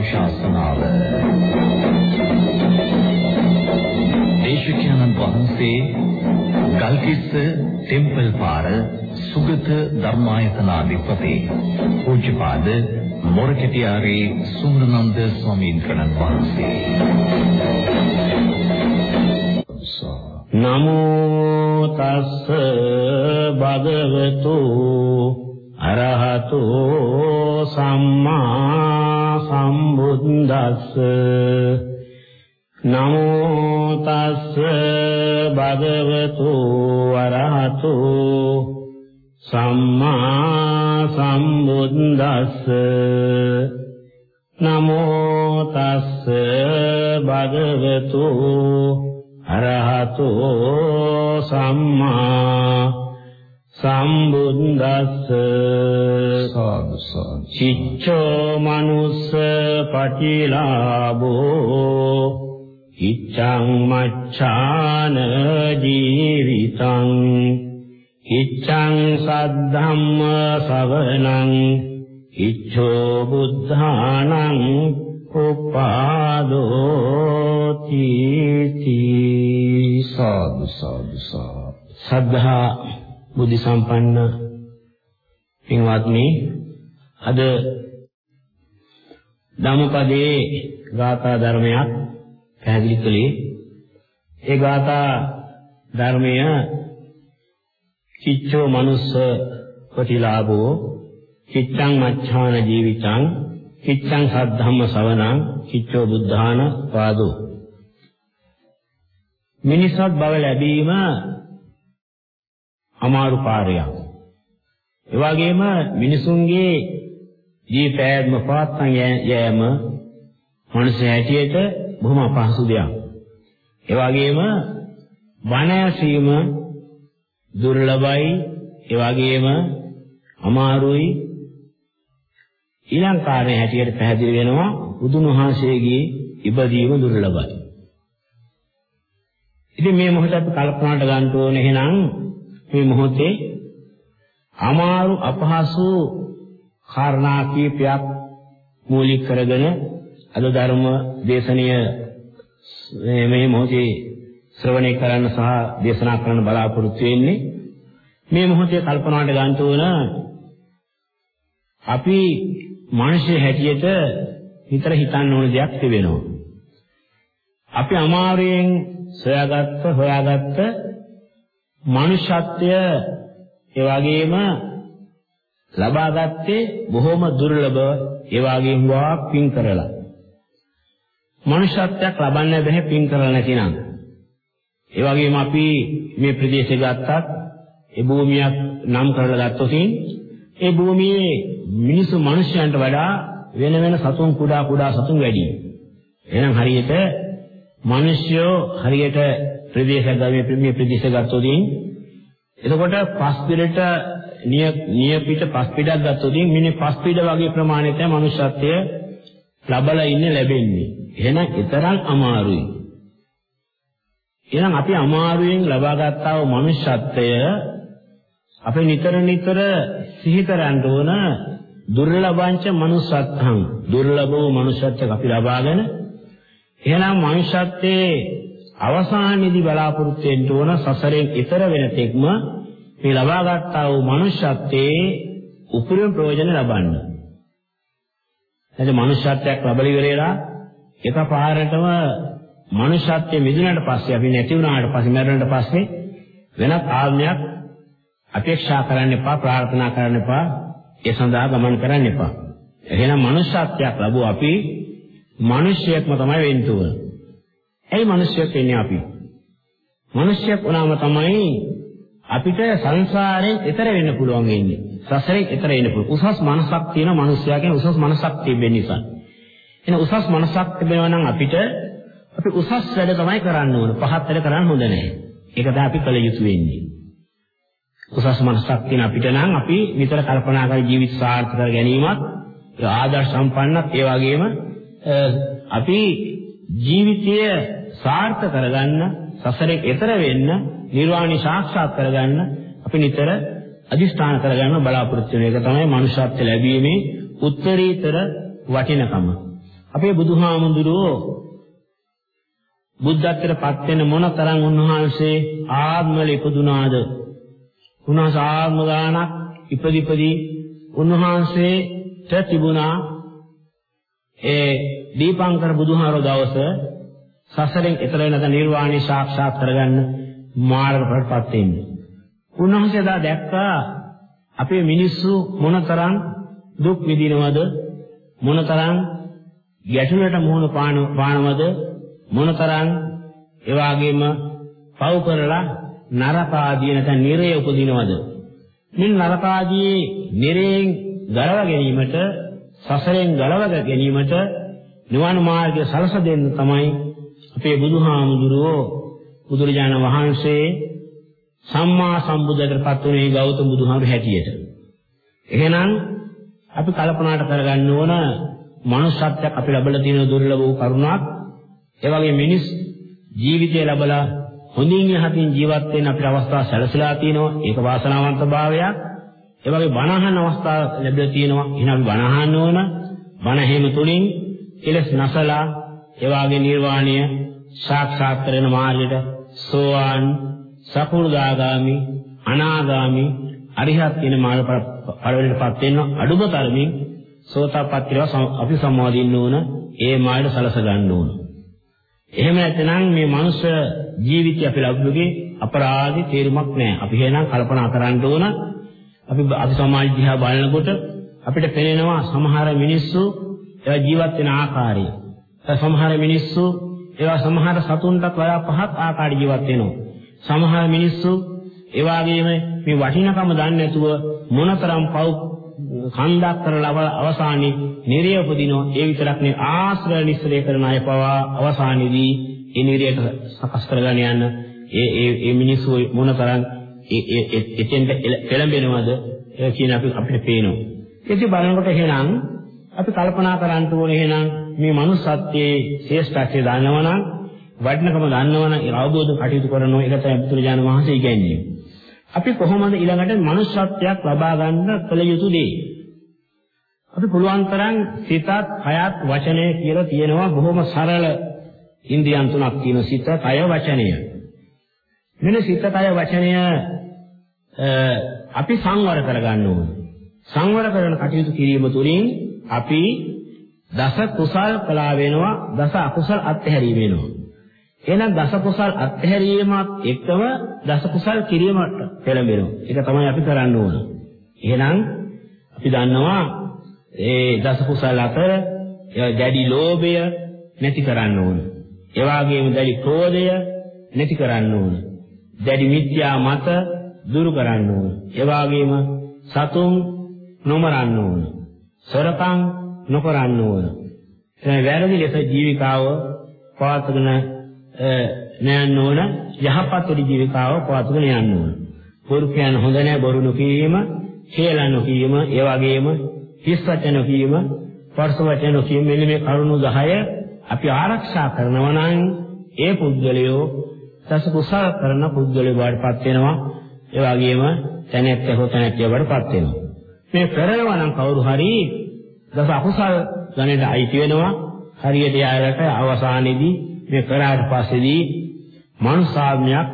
ධර්මානුශාසනාව දේශකයන්න් වහන්සේ ගල්කිස්ස ටෙම්පල් පාර සුගත ධර්මායතනාධිපති පූජ්‍යපාද මොරකටියාරේ සුන්දරනන්ද ස්වාමීන් වහන්සේ. නමෝ තස්ස භගවතු අරහතෝ සම්මා සම්බුද්දස්ස නමෝ තස්ස භගවතු අරහතෝ සම්මා සම්බුද්දස්ස නමෝ තස්ස භගවතු අරහතෝ සම්මා සම්බුද්දස්ස සාදු සාදු. චිච්ඡෝ මනුස්ස පටිලාභෝ ඉච්ඡං මච්ඡාන ජීවිතං ඉච්ඡං සද්ධම්ම සවනං ඉච්ඡෝ බුද්ධානං උපාදෝති සාදු සාදු සාදු. සද්ධා බුද්ධ සම්පන්න පින්වත්නි අද ධම්මපදයේ ගාථා ධර්මයක් පැහැදිලි කළේ. ඒ ගාථා ධර්මය කිච්චෝ මනුස්ස ප්‍රතිලාභෝ කිච්ඡං මච්ඡාන ජීවිතං කිච්ඡං සද්ධම්ම සවනං කිච්චෝ බුද්ධාන පාදෝ මිනිසත් බව ලැබීම අමාරු කාර්යයක්. ඒ වගේම මිනිසුන්ගේ ජීවිතයත්ම පවත්වන යෑම මනුෂ්‍ය හැටියට බොහොම අපහසු දෙයක්. ඒ වගේම බණ ඇසීම දුර්ලභයි, ඒ වගේම අමාරුයි. ඊළඟ කාර්යය හැටියට පැහැදිලි වෙනවා බුදුන් වහන්සේගේ ඉබදීම දුර්ලභයි. ඉතින් මේ මොහොත අපි කල්පනාට ගන්න ඕනේ එහෙනම් මේ මොහොතේ අමාරු අපහසු කාරණා කීපයක් මූලික කරගෙන අද ධර්ම දේශනය මේ මොහොතේ ශ්‍රවණය කරන්න සහ දේශනා කරන්න බලාපොරොත්තු වෙන්නේ මේ මොහොතේ කල්පනාවට ගන්න ඕන අපි මිනිස්සු හැටියට විතර හිතන්න ඕන දෙයක් තිබෙනවා. අපි අමාරුවෙන් සොයාගත්ත හොයාගත්ත මනුෂ්‍යත්වය ඒ වගේම ලබාගත්තේ බොහොම දුර්ලභ ඒ වගේම වාක් පින් කරලා මනුෂ්‍යත්වයක් ලබන්න බැහැ පින් කරලා නැතිනම් ඒ වගේම අපි මේ ප්‍රදේශය ගත්තත් ඒ භූමියක් නම් කරලා ගත්තොත් ඒ භූමියේ මිනිසු මිනිසයන්ට වඩා වෙන වෙන සතුන් කුඩා කුඩා සතුන් වැඩි. එහෙනම් හරියට මිනිස්යෝ හරියට ප්‍රදේශයක් ගාමේ මේ ප්‍රදේශ ගත්තොත් එතකොට පස් පිටට නිය නිය පිට පස් පිටක් ගත්තොත් මිනිහ පස් පිට වගේ ප්‍රමාණයට මනුෂ්‍යත්වය ලබලා ඉන්නේ ලැබෙන්නේ. එහෙනම් ඊතරම් අමාරුයි. එහෙනම් අපි අමාරුවෙන් ලබා ගත්තා වූ මනුෂ්‍යත්වය අපි නිතර නිතර සිහි කරන්න ඕන දුර්ලභංච මනුස්සත්හං දුර්ලභ වූ මනුෂ්‍යත්වයක් අපි ලබාගෙන එහෙනම් මනුෂ්‍යත්වයේ අවසානයේදී බලාපොරොත්තු වෙන්න ඕන සසරෙන් ඈතර වෙන තෙක්ම මේ ලබා ගන්නා වූ මනුෂ්‍යත්වයේ උපරිම ප්‍රයෝජන ලබන්න. එතකොට මනුෂ්‍යත්වයක් ලැබලි ඉවරලා එකපාරටම මනුෂ්‍යත්වයේ මිදුණාට පස්සේ අපි නැති වුණාට පස්සේ මැරුණාට පස්සේ වෙනත් ආත්මයක් අපේක්ෂා කරන්න එපා ප්‍රාර්ථනා කරන්න එපා ඒ සඳහා ගමන් කරන්න එපා. එහෙනම් මනුෂ්‍යත්වයක් ලැබුව අපි මිනිසියෙක්ම තමයි වෙන්න ඕන. ඇයි මිනිසියෙක් වෙන්නේ අපි? මිනිසියෙක් වුණාම තමයි අපිට සංසාරයෙන් එතර වෙන්න පුළුවන් වෙන්නේ. සසරෙන් එතර වෙන්න පුළුවන්. උසස් මනසක් තියෙන මිනිසයා කියන උසස් මනසක් තිබෙන නිසා. එහෙනම් උසස් මනසක් තිබෙනවා නම් අපිට අපි උසස් වැඩ තමයි කරන්න ඕන. පහත් වැඩ කරන්න හොඳ නැහැ. ඒක තමයි අපි කළ යුතු වෙන්නේ. උසස් මනසක් තියෙන අපිට නම් අපි නිතර කල්පනා කර ජීවිත සාර්ථක කර ගැනීමත් ආදර්ශ සම්පන්නත් ඒ වගේම අපි ජීවිතය සාර්ථක කරගන්න සසරේ එතර වෙන්න නිර්වාණය සාක්ෂාත් කරගන්න අපි නිතර අදිස්ථාන කරගන්න බලාපොරොත්තු වෙන එක තමයි මනුෂ්‍යත්ව ලැබීමේ උත්තරීතර වටිනකම. අපේ බුදුහාමුදුරුවෝ බුද්ධත්වයට පත් වෙන මොන තරම් උන්වහන්සේ ආත්මවල ඉපදුනාද උන්වහන්සේ ආත්ම ගානක් ඉපදිපදී උන්වහන්සේට තිබුණා ඒ දීපංකර බුදුහාරෝ දවස සසරෙන් එතර වෙනද නිර්වාණය සාක්ෂාත් කරගන්න මාර්ගඵලපත් වෙන්නේ. උන්වහන්සේ දා දැක්කා අපේ මිනිස්සු මොනතරම් දුක් විඳිනවද මොනතරම් ගැටලුවට මුහුණ පානවද මොනතරම් ඒ වගේම පව් කරලා නරක ආදී නැත්නම් නිරය උපදිනවද මේ නරක ආදී නිරයෙන් ගලව ගැනීමට සසරෙන් ගලව ගැනීමට නිවන මාර්ගය සලස දෙන්න තමයි අපේ බුදුහාමුදුරුවෝ බුදුරජාණන් වහන්සේ සම්මා සම්බුද්ධත්වයට පත් වුණේ ගෞතම බුදුහාමුදුරු හැටියට. එහෙනම් අපි කල්පනාට කරගන්න ඕන මනුෂ්‍යත්වයක් අපි ලැබලා තියෙන දුර්ලභ වූ කරුණක්. ඒ වගේ මිනිස් ජීවිතය ලැබලා හොඳින් යහතින් ජීවත් වෙන්න අපිට අවස්ථා සැලසලා තියෙනවා. ඒක වාසනාවන්ත භාවයක්. ඒ වගේ බණහන් අවස්ථා ලැබලා තියෙනවා. එහෙනම් අපි බණහන්න ඕන. බණ හේම තුලින් කෙලස් නැසලා ඒ වගේ නිර්වාණය සාක්ෂාත් කරන මාර්ගයට සෝවාන් සකු르දාගාමි අනාගාමි අරිහත් කියන මාර්ග පළවෙනිටපත් වෙන අඩුම තරමින් සෝතාපට්ටිව අපි සම්මාදින්න ඕන ඒ මාර්ගය සලස ගන්න ඕන. එහෙම නැත්නම් මේ මනුෂ්‍ය ජීවිතය අපි ලබුගේ අපරාධි තේරුමක් නැහැ. අපි එහෙනම් කල්පනා කරන්න ඕන අපි අපි සමාජ දිහා බලනකොට අපිට පේනවා සමහර මිනිස්සු ඒවා ජීවත් වෙන ආකාරය. සමහර මිනිස්සු ඒවා සමහර සතුන්ටත් වඩා පහත් ආකාරي ජීවත් වෙනවා. සමහර මිනිස්සු ඒ වගේම මේ වටිනකම දන්නේ නැතුව මොනතරම් පව් කන්දක් කරලා අවසානයේ නිරය උපදිනවා ඒ විතරක් නෙවෙයි ආශ්‍රය නිස්සලේ කරන අය පවා අවසානයේදී ඒ නිරයට සකස් කරගෙන යන ඒ ඒ ඒ මිනිස්සු මොනතරම් ඒ එතෙන්ට පෙළඹෙනවද ඒ කියන අපි අපිට පේනවා. ඒක බලනකොට එහෙනම් අපි කල්පනා කරන්න ඕනේ එහෙනම් මේ manussත්වයේ ශ්‍රේෂ්ඨත්වය දන්නවනම් වටිනකම දන්නවනම් ඒ අවබෝධ කටයුතු කරනවා ඒක තමයි බුදුරජාණන් වහන්සේ ඉගැන්වන්නේ. අපි කොහොමද ඊළඟට manussත්වයක් ලබා ගන්න කළ යුතු දේ? අපි පුළුවන් තරම් සිතත්, කයත්, වචනය කියලා තියෙනවා බොහොම සරල ඉන්ද්‍රියන් තුනක් තියෙන සිත, කය, වචනය. මෙන්න සිත, කය, වචනය අපි සංවර කරගන්න ඕනේ. සංවර කරන කටයුතු කිරීම තුළින් අපි දස කුසල් කළා වෙනවා දස අකුසල් අත්හැරීම වෙනවා එහෙනම් දස කුසල් අත්හැරීමත් එක්කම දස කුසල් කිරීමට පෙළඹෙනවා. ඒක තමයි අපි කරන්න ඕන. එහෙනම් අපි දන්නවා ඒ දස කුසල් අතර දැඩි ලෝභය නැති කරන්න ඕන. ඒ වගේම දැඩි ක්‍රෝධය නැති කරන්න ඕන. දැඩි මිත්‍යා මත දුරු කරන්න ඕන. ඒ වගේම සතුන් නොමරන්න ඕන. සොරකම් නොකරන්න ඕන. ඒ වැරදි ලෙස ජීවිකාව පවත්වගෙන නෑන්න ඕන යහපත් ජීවිකාව පවත්වගෙන යන්න ඕන. බොරු කියන හොඳ නෑ බොරු නොකීම, හේලන නොකීම, ඒ වගේම හිස් වචන නොකීම, පරස වචන නොකීම මෙන්න මේ කරුණු 10 අපි ආරක්ෂා කරනවා නම් ඒ පුද්ගලයෝ දස කුසල කරන පුද්ගලයෝ බවටපත් වෙනවා. ඒ වගේම තැනැත්ත හෝ තැනැත්තිය බවටපත් වෙනවා. මේ කරනවා නම් කවුරු හරි දස අකුසල් ගණයට අයිති වෙනවා. හරියට යාලට අවසානයේදී මේ කරාට පස්සේදී මනුසාත්මයක්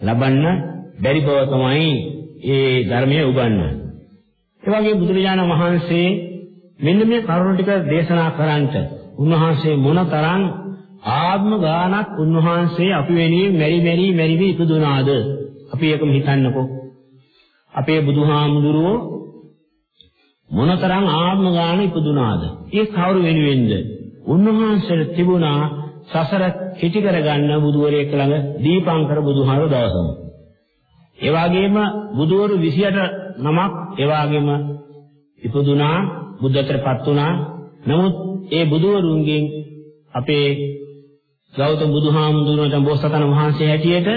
ලබන්න බැරි බව තමයි ඒ ධර්මයේ උගන්වන්නේ. ඒ වගේ බුදුරජාණන් වහන්සේ මෙන්න මේ කරුණු ටික දේශනා කරන්ට උන්වහන්සේ මොනතරම් ආත්ම ගානක් උන්වහන්සේ අපි වෙනුවෙන් මෙරි මෙරි මෙරි ඉපදුනාද? අපි ඒකම හිතන්නකෝ. අපේ බුදුහාමුදුරුවෝ මොනතරම් ආත්ම ගාන ඉපදුනාද? ඒ කවුරු වෙනුවෙන්ද? උන්වහන්සේට තිබුණා සසර කෙටි කරගන්න බුදුවරයෙක් ළඟ දීපංකර බුදුහාර දවසම. ඒ වගේම බුදුවරු 28 නමක් ඒ වගේම ඉපදුනා බුද්ධත්වයටපත් වුණා. නමුත් ඒ බුදුවරුන්ගෙන් අපේ ගෞතම බුදුහාමුදුරුවෝ බෝසතාණන් වහන්සේ හැටියට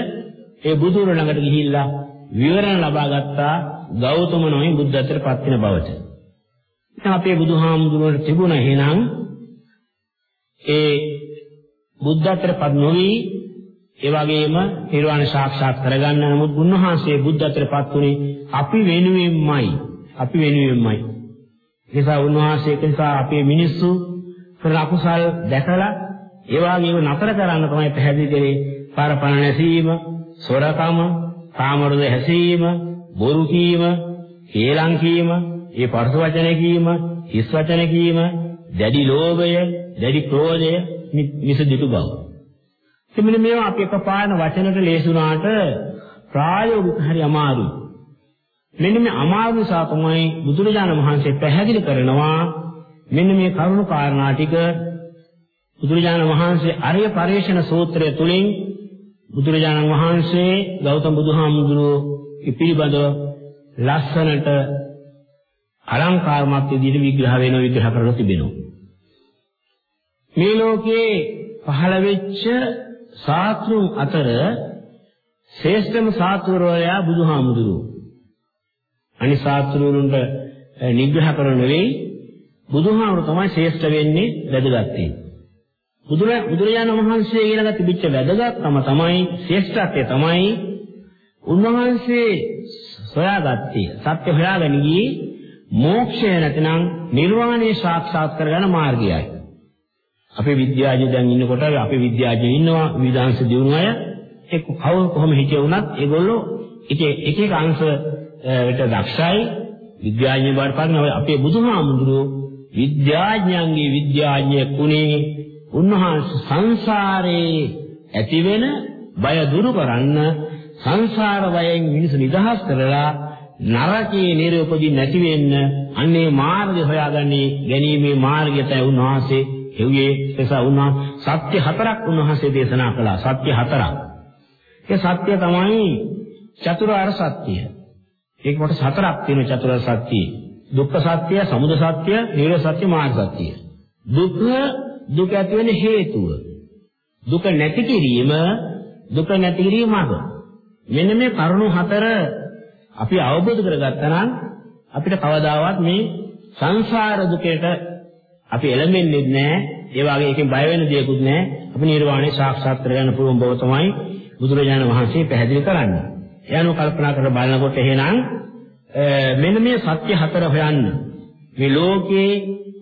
ඒ බුදුවරු ළඟට ගිහිල්ලා විවරණ ලබා ගත්තා ගෞතම නොයි බුද්ධත්වයටපත් වෙන බවට. දැන් අපේ බුදුහාමුදුරුවෝ තිබුණ එහෙනම් ඒ බුද්ධත්වයටපත් නොවි ඒ වගේම නිර්වාණ සාක්ෂාත් කරගන්න නමුත් උන්වහන්සේ බුද්ධත්වයටපත් උනේ අපි වෙනුවෙන්මයි. අපි වෙනුවෙන්මයි. නිසා උන්වහන්සේ නිසා අපේ මිනිස්සු කරන අකුසල් දැකලා ඒ වගේම නතර කරන්න තමයි පැහැදිලි කරේ. පරපණ නැසීම, සොරකම, කාමරුද හැසීම, බොරු කීම, හේලම් කීම, ඒ පරස වචන කීම, හිස් වචන කීම, දැඩි ලෝභය, දැඩි ක්‍රෝධය මිසදිටු බව. එතෙමනේ මේවා අපි එකපාරන වචනට ලේසුනාට ප්‍රායෝගික හරි අමාරුයි. මෙන්න මේ අමාරු නිසා තමයි බුදුරජාණන් වහන්සේ පැහැදිලි කරනවා මෙන්න මේ කරුණු කාරණා ටික බුදුරජාණන් වහන්සේ අරිය පරිශන සූත්‍රය තුලින් බුදුරජාණන් වහන්සේ ගෞතම බුදුහාමුදුරුවෝ පිළිබඳව ලස්සනට අලංකාරමත් විදිහට විග්‍රහ වෙන විග්‍රහ කරලා තිබෙනවා. මේ ලෝකේ පහළ වෙච්ච සාත්‍රුන් අතර ශ්‍රේෂ්ඨම සාත්‍රවරයා බුදුහාමුදුරුවෝ. අනිත් සාත්‍රවරුන්ට නිග්‍රහ කරන නෙවෙයි බුදුහාමුදුරුවෝ තමයි ශ්‍රේෂ්ඨ වෙන්නේ වැදගත් බුදුරජාණන් වහන්සේ ඊළඟ තිබිච්ච වැදගත්කම තමයි ශ්‍රේෂ්ඨත්වය තමයි උන්වහන්සේ සොයාගත්තේ සත්‍ය හොයාගෙන ගියේ මෝක්ෂය නැතිනම් නිර්වාණය සාක්ෂාත් කරගන්න මාර්ගයයි. අපේ විද්‍යාඥයෝ දැන් ඉන්නකොට අපේ විද්‍යාඥයෝ ඉන්නවා විද්‍යාංශ දියුණු අය ඒ කවුරු කොහොම හිටිය වුණත් ඒගොල්ලෝ එක එක එක අංශයට දක්ෂයි විද්‍යාඥයෝ වඩපත් අපේ බුදුහාමුදුරුවෝ විද්‍යාඥයන්ගේ විද්‍යාඥයෙ කුණේ උන්වහන්සේ සංසාරේ ඇතිවෙන බය දුරු කරන්න සංසාර බයෙන් මිනිස්සු නිදහස් කරලා නරකයේ නිරූපදී නැති වෙන්න අන්නේ මාර්ගය හොයාගන්නේ ගැනීමේ මාර්ගයටයි උන්වහන්සේ හෙව්වේ එසා උන්වහන්සේ සත්‍ය හතරක් උන්වහන්සේ දේශනා කළා. සත්‍ය හතරක්. ඒ සත්‍ය තමයි චතුරාර්ය සත්‍ය. ඒක කොට හතරක් තියෙන චතුරාර්ය සත්‍ය. දුක්ඛ සත්‍ය සමුදය සත්‍ය නිරෝධ සත්‍ය මාර්ග සත්‍ය. දුක්ඛ දුක ඇති වෙන හේතුව. දුක නැති කිරීම දුක නැති කිරීම මඟ. මෙන්න මේ කරුණු හතර අපි අවබෝධ කරගත්තා නම් අපිට කවදාවත් මේ සංසාර දුකේට අපි එළඹෙන්නේ නැහැ. ඒ වගේ එකෙන් බය වෙන දෙයක්වත් නැහැ. අපි නිර්වාණය සාක්ෂාත් කරගන්න පුළුවන් බව තමයි බුදුරජාණන් වහන්සේ පැහැදිලි කරන්නේ. එයano කල්පනා කර බලනකොට එහෙනම් මෙන්න මේ සත්‍ය හතර හොයන්න. මේ ලෝකේ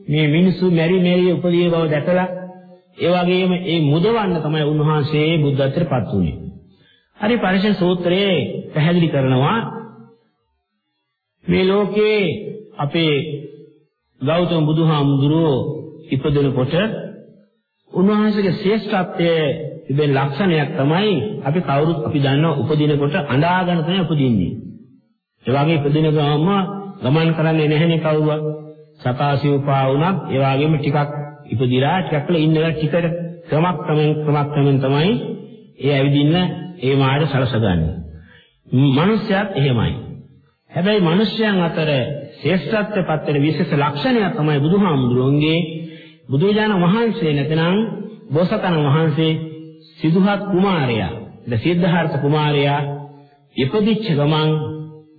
මේ මිනිසු මෙරි මෙරි උපදී බව දැකලා ඒ වගේම ඒ මුදවන්න තමයි උන්වහන්සේ බුද්ධත්වයටපත් වුනේ. හරි පරිශන සූත්‍රයේ පැහැදිලි කරනවා මේ ලෝකේ අපේ ගෞතම බුදුහාමුදුරුවෝ ඉපදෙනකොට උන්වහන්සේගේ ශ්‍රේෂ්ඨත්වයේ තිබෙන ලක්ෂණයක් තමයි අපි කවුරුත් අපි දන්නවා උපදිනකොට අඬාගෙන තමයි උපදින්නේ. ඒ වගේ ඉපදින ගමම ගමන් කරන්නේ නැහෙනේ කවුරුවත්. සතාසිව්පා වුණත් ඒ වගේම ටිකක් ඉපදිලා ටිකක් වෙලා ඉන්නලා ටිකට ක්‍රමක් ක්‍රමෙන් ක්‍රමක් ක්‍රමෙන් තමයි ඒ ඇවිදින්න ඒ මාර්ගය සලසගන්නේ. මිනිස්යාත් එහෙමයි. හැබැයි මිනිස්යන් අතර ශ්‍රේෂ්ඨත්වයට පත් වෙන විශේෂ ලක්ෂණයක් තමයි බුදුහාමුදුරන්ගේ බුදුජාන වහන්සේ නැතනම් බෝසතන වහන්සේ සිදුහත් කුමාරයා ද සිද්ධාර්ථ කුමාරයා ඉපදිච්ච ගමන්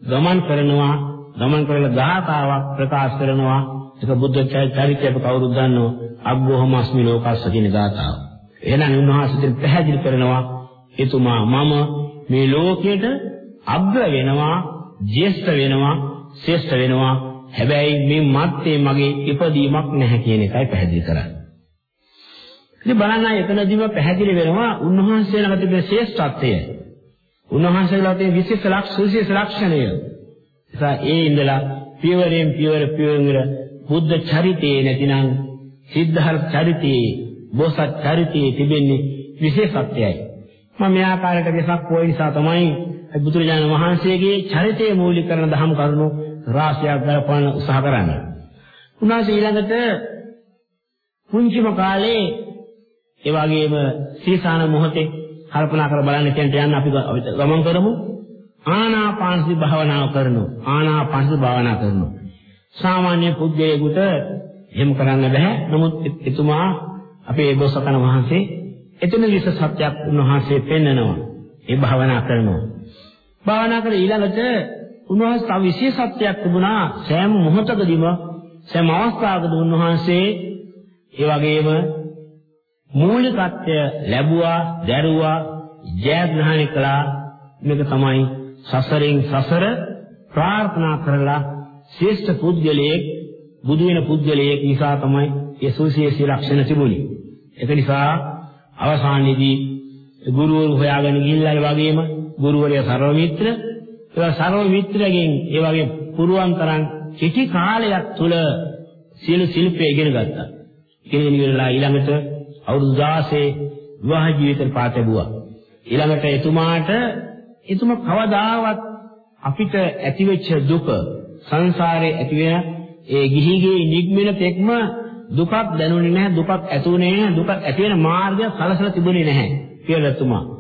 ගමන් කරනවා ගමන් කරලා ගාථාවක් ප්‍රකාශ කරනවා ඒක බුද්ධ චරිතය අපි කවුරුද දන්නෝ අග්ගෝහමස්මි ලෝකස්ස කියන ගාථාව. එහෙනම් උන්වහන්සේ පැහැදිලි කරනවා එතුමා මම මේ ලෝකෙට අග්‍ර වෙනවා, ජේෂ්ඨ වෙනවා, ශ්‍රේෂ්ඨ වෙනවා. හැබැයි මේ මත්තේ මගේ ඉපදීමක් නැහැ කියන එකයි පැහැදිලි කරන්නේ. ඉතින් බලන්න එතනදීම පැහැදිලි වෙනවා උන්වහන්සේ ළඟ තිබෙන ශ්‍රේෂ්ඨත්වය. උන්වහන්සේලා තියෙන විශේෂ ලක්ෂ විශේෂ ලක්ෂණය. නිසා ඒ ඉඳලා පියවරෙන් පියවර පියවර බුද්ධ චරිතේ නැතිනම් සිද්ධාර්ථ චරිතේ බෝසත් චරිතේ තිබෙන්නේ විශේෂත්වයයි. මම මේ ආකාරයට වෙසක් පොයි නිසා තමයි බුදුරජාණන් වහන්සේගේ චරිතය මූලික කරන දහම් කරුණු රාශියක් ගලපන්න උත්සාහ කරන්නේ. උන්වහන්සේ ඊළඟට පුංචිම කාලේ ඒ වගේම සීසාන මොහොතේ කල්පනා කර බලන්න කියන්ට යන්න අපි ගමන් කරමු. ආනාපානසති භාවනාව කරනවා. ආනාපානසති භාවනා කරනවා. සාමාන්‍ය පුද්ගලයෙකුට එහෙම කරන්න බෑ. නමුත් එතුමා අපේ බෝසතන වහන්සේ එතන විස සත්‍යයක් උන්වහන්සේ පෙන්නනවා. ඒ භාවනා කරනවා. භාවනා කර ඊළඟට උන්වහන්සේ තව විශේෂත්වයක් තිබුණා. සෑම මොහොතකදීම සෑම අවස්ථාවකදී උන්වහන්සේ ඒ වගේම මූලිකත්වය ලැබුවා, දැරුවා, ජයග්‍රහණය කළා. මේක තමයි සසරෙන් සසර ප්‍රාර්ථනා කරලා ශ්‍රේෂ්ඨ පුද්ගලයෙක් බුදු වෙන පුද්ගලයෙක් නිසා තමයි ඒ සුවිශේෂී ලක්ෂණ තිබුණි. ඒක නිසා අවසානයේදී ගුරුවරු හොයාගෙන ගිහිල්ලා ඒ වගේම ගුරුවරයා සර්ව මිත්‍ර ඒ සර්ව මිත්‍රගෙන් ඒ වගේ පුරුවන් තරම් කිටි කාලයක් තුල සියලු ශිල්පය ඉගෙන ගත්තා. ඉගෙන ඉවරලා ඊළඟට අවුරුදු 16 විවාහ ජීවිතේ පාත ලැබුවා. ඊළඟට එතුමාට එතුම කවදාවත් අපිට ඇතිවෙච්ච දුක සංසාරේ ඇති වෙන ඒ ගිහිගේ නිග්මන තෙක්ම දුකක් දැනුනේ නැහැ දුකක් ඇතුනේ නැහැ දුකක් ඇති වෙන මාර්ගය සලසලා තිබුණේ නැහැ කියලා එතුමා.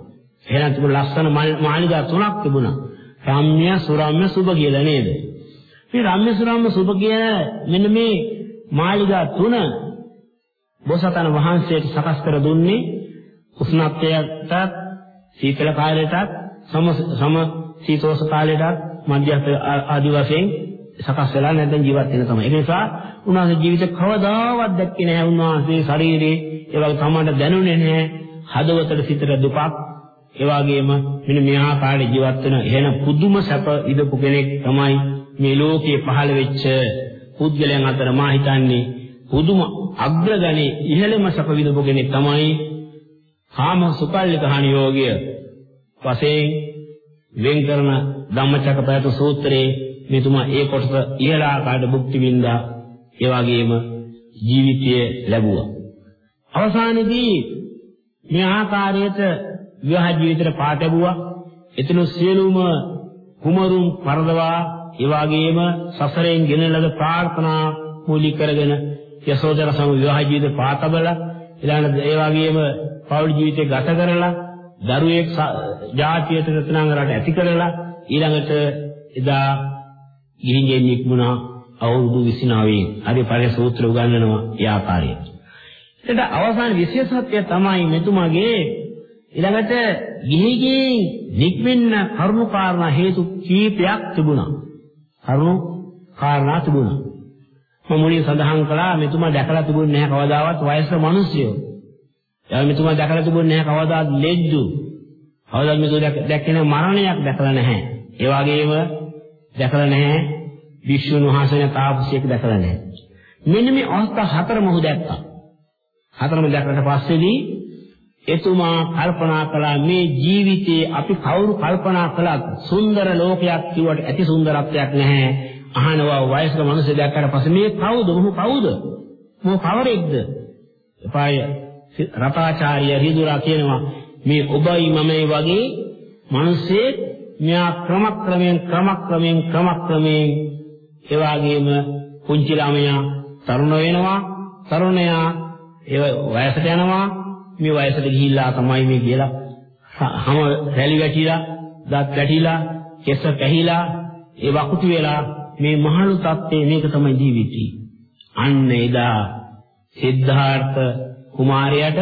එහෙනම් තිබුණ ලස්සන මාලිගා තුනක් තිබුණා. රම්‍ය සුරම්‍ය සුභ කියලා නේද? මේ රම්‍ය සුරම්‍ය සුභ කියන මෙන්න මේ මාලිගා තුන බෝසතාණන් වහන්සේට සකස් කර දුන්නේ උෂ්ණත්වයටත් සීතල කාලයටත් සම සම සීතෝෂ කාලයටත් මධ්‍යස්ථ ආදි වශයෙන් සකස් වෙලා නැත්නම් ජීවත් වෙන තමයි. ඒ නිසා උන්වහන්සේ ජීවිත කවදාවත් දැක්කේ නැහැ උන්වහන්සේ ශරීරේ ඒ වගේ තමන්ට දැනුනේ නැහැ හදවතට සිතට දුකක් ඒ වගේම මෙන්න මේ ආකාරයේ ජීවත් වෙන එහෙන පුදුම සැප ඉදපු කෙනෙක් තමයි මේ ලෝකයේ පහළ වෙච්ච පුද්ගලයන් අතර මා හිතන්නේ පුදුම අග්‍රගණේ ඉහළම සැප විඳපු කෙනෙක් තමයි කාම සුකල්ලික හානි යෝගය වශයෙන් වෙන් කරන ධම්මචක්කපවත්ත සූත්‍රයේ මෙතුමා ඒ කොටස ඉහළ ආකාරයට භුක්ති විඳා ඒ වගේම ජීවිතය ලැබුවා. අවසානයේදී මේ ආකාරයට විවාහ ජීවිතේට පාට ලැබුවා. එතන සියලුම කුමරුන් පරදවා ඒ වගේම සසරෙන් ගෙන ලද ප්‍රාර්ථනා මූලික කරගෙන යසෝදර සම විවාහ ජීවිතේ පාතබල ඊළඟ ඒ වගේම පෞල් ජීවිතේ ගත කරලා දරුවෙක් ජාතියට රත්නාංග රට ඇති කරලා ඊළඟට එදා ගිහින්ගෙන් නික්මුණා අවුරුදු 29 හරි පරි සූත්‍ර උගන්වනවා ඒ ආකාරයට. එතන අවසාන විශේෂත්වය තමයි මෙතුමාගේ ඊළඟට ගිහිගෙන් නික්මෙන්න කරුණු කාරණා හේතු කීපයක් තිබුණා. කරුණු කාරණා තිබුණා. මම මුලින් සඳහන් කළා මෙතුමා දැකලා තිබුණේ නැහැ කවදාවත් වයස්ක මිනිස්සුયો. එයා මෙතුමා දැකලා තිබුණේ නැහැ කවදාවත් ලෙඩ්ඩු. කවදාවත් මෙතුමා දැක්කේ නැහැ මරණයක් දැකලා නැහැ. ඒ වගේම දැකලා නැහැ වික්ෂුන් වහන්සේලා තාපසියෙක් දැකලා නැහැ. මෙන්න මේ අවස්ථා හතරම ඔහු දැක්කා. හතරම දැක්කට පස්සේදී එතුමා කල්පනා කළා මේ ජීවිතේ අපි කවුරු කල්පනා කළත් සුන්දර ලෝකයක් කිව්වට ඇති සුන්දරත්වයක් නැහැ. අහනවා වයස්ක මිනිස්සු දැක්කට පස්සේ මේ කවුද? මොහු කවුද? මොහු කවරෙක්ද? එපාය රතාචාර්ය රිදුරා කියනවා මේ ඔබයි මමයි වගේ මිනිස්සෙක් මෙයා ක්‍රමක්‍රමයෙන් ක්‍රමක්‍රමයෙන් ක්‍රමක්‍රමයෙන් ඒ වගේම පුංචි ළමයා තරුණ වෙනවා තරුණයා ඒ වයසට යනවා මේ වයසට ගිහිල්ලා තමයි මේ කියලා හැම රැලි වැටිලා දත් වැටිලා කෙස පැහිලා ඒ වකුටු වෙලා මේ මහලු තත්ත්වයේ මේක තමයි ජීවිතය. අන්න එදා සිද්ධාර්ථ කුමාරයාට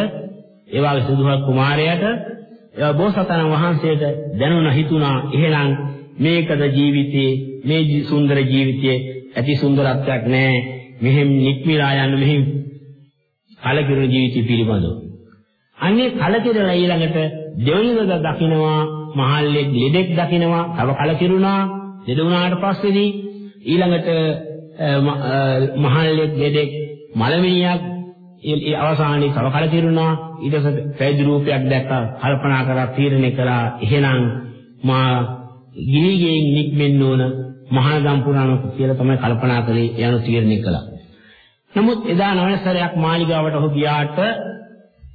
ඒ වගේ සිදුහත් කුමාරයාට ඒ බෝසතාණන් වහන්සේට දැනුණ හිතුණා එහෙනම් මේකද ජීවිතේ මේ සුන්දර ජීවිතයේ ඇති සුන්දරත්වයක් නැහැ මෙහෙම නික්මිලා යන්න මෙහෙම කලකිරුණු ජීවිතය පිළිබඳව. අන්නේ කලකිරලා ඊළඟට දෙවෙනිවද දකින්නවා මහල්ලෙක් ලෙඩෙක් දකින්නවා තව කලකිරුණා. ලෙඩ වුණාට පස්සේදී ඊළඟට මහල්ලෙක් ලෙඩෙක් මලමිනියක් ඒ අවසානයේ තව කලකිරුණා. ඊට පස්සේ පැවිදි රූපයක් දැක්කා. කල්පනා කරලා තීරණය කළා. එහෙනම් මා ගිහිගෙන් නික්මෙන්න ඕන මහානදම් පුරාණ කියලා තමයි කල්පනා කළේ යන තීරණය කළා. නමුත් එදා නවසරයක් මාලිගාවට ඔහු ගියාට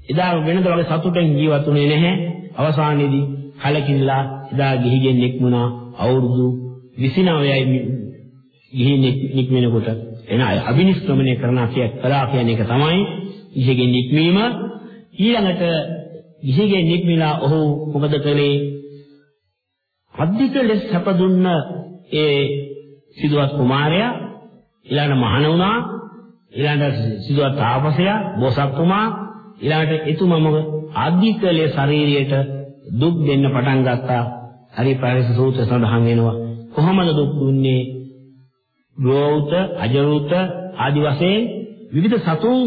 එදා වෙනද වගේ සතුටෙන් ජීවත් වුණේ නැහැ. අවසානයේදී කලකිරිලා එදා ගිහිගෙන් නික්මුණා අවුරුදු 29යි ගිහින් නික්මෙනකොට එන අභිනිෂ්ක්‍රමණය කරනවා කිය කලා කියන එක තමයි ඉහිගෙන් නික්මීම ඊළඟට ඉහිගෙන් නික්මිලා ඔහු මොකද කළේ? අධික ලෙස සැප දුන්න ඒ සිදුවත් කුමාරයා ඊළඟ මහණ වුණා. ඊළඟ සිදුවත් තාපසයා බෝසත්තුමා ඊළඟට එතුමම අධික ලෙස ශරීරයට දුක් දෙන්න පටන් ගත්තා. හරි පරිස සූත්‍ර සඳහන් වෙනවා. කොහොමද දුක් දුන්නේ? ගෝෞත අජරූත ආදි වශයෙන් විවිධ සතුන්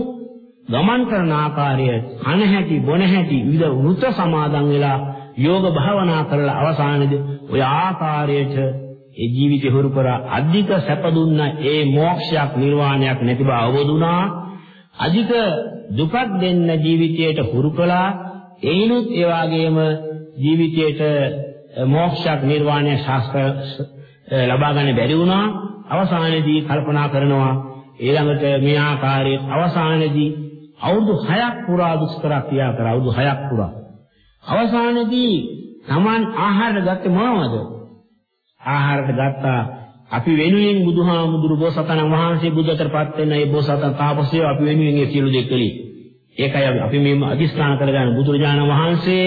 ගමන් කරන ආකාරය කන හැටි බොන හැටි විවිධ වෘත සමාදන් වෙලා යෝග භාවනා කරලා අවසානයේදී ඔය ආකාරයට ඒ ජීවිතය හුරු කර අධික සැප දුන්න ඒ මෝක්ෂයක් නිර්වාණයක් නැති බව අවබෝධ වුණා. අධික දුකක් දෙන්න ජීවිතයට හුරු කළා. එයිනුත් ඒ වගේම ජීවිතයට මෝක්ෂයක් නිර්වාණය ශාස්ත්‍ර ලබා ගන්න බැරි වුණා. අවසානයේදී කල්පනා කරනවා ඊළඟට මේ ආකාරයේ අවසානයේදී අවුරුදු 6ක් පුරා දුෂ්කර ක්‍රියා කරා අවුරුදු 6ක් පුරා. අවසානයේදී Taman ආහාරය ගත්තේ මොනවද? ආහාරයට ගත්තා අපි වෙනුවෙන් බුදුහාමුදුරු බෝසතාණන් වහන්සේ බුද්ධතරපත් වෙන ඒ බෝසතාණන් තාපසයෝ අපි වෙනුවෙන් ඒ සියලු දෙයක් කළේ. ඒකයි අපි මේ අදිස්ථාන කරගන්න බුදුරජාණන් වහන්සේ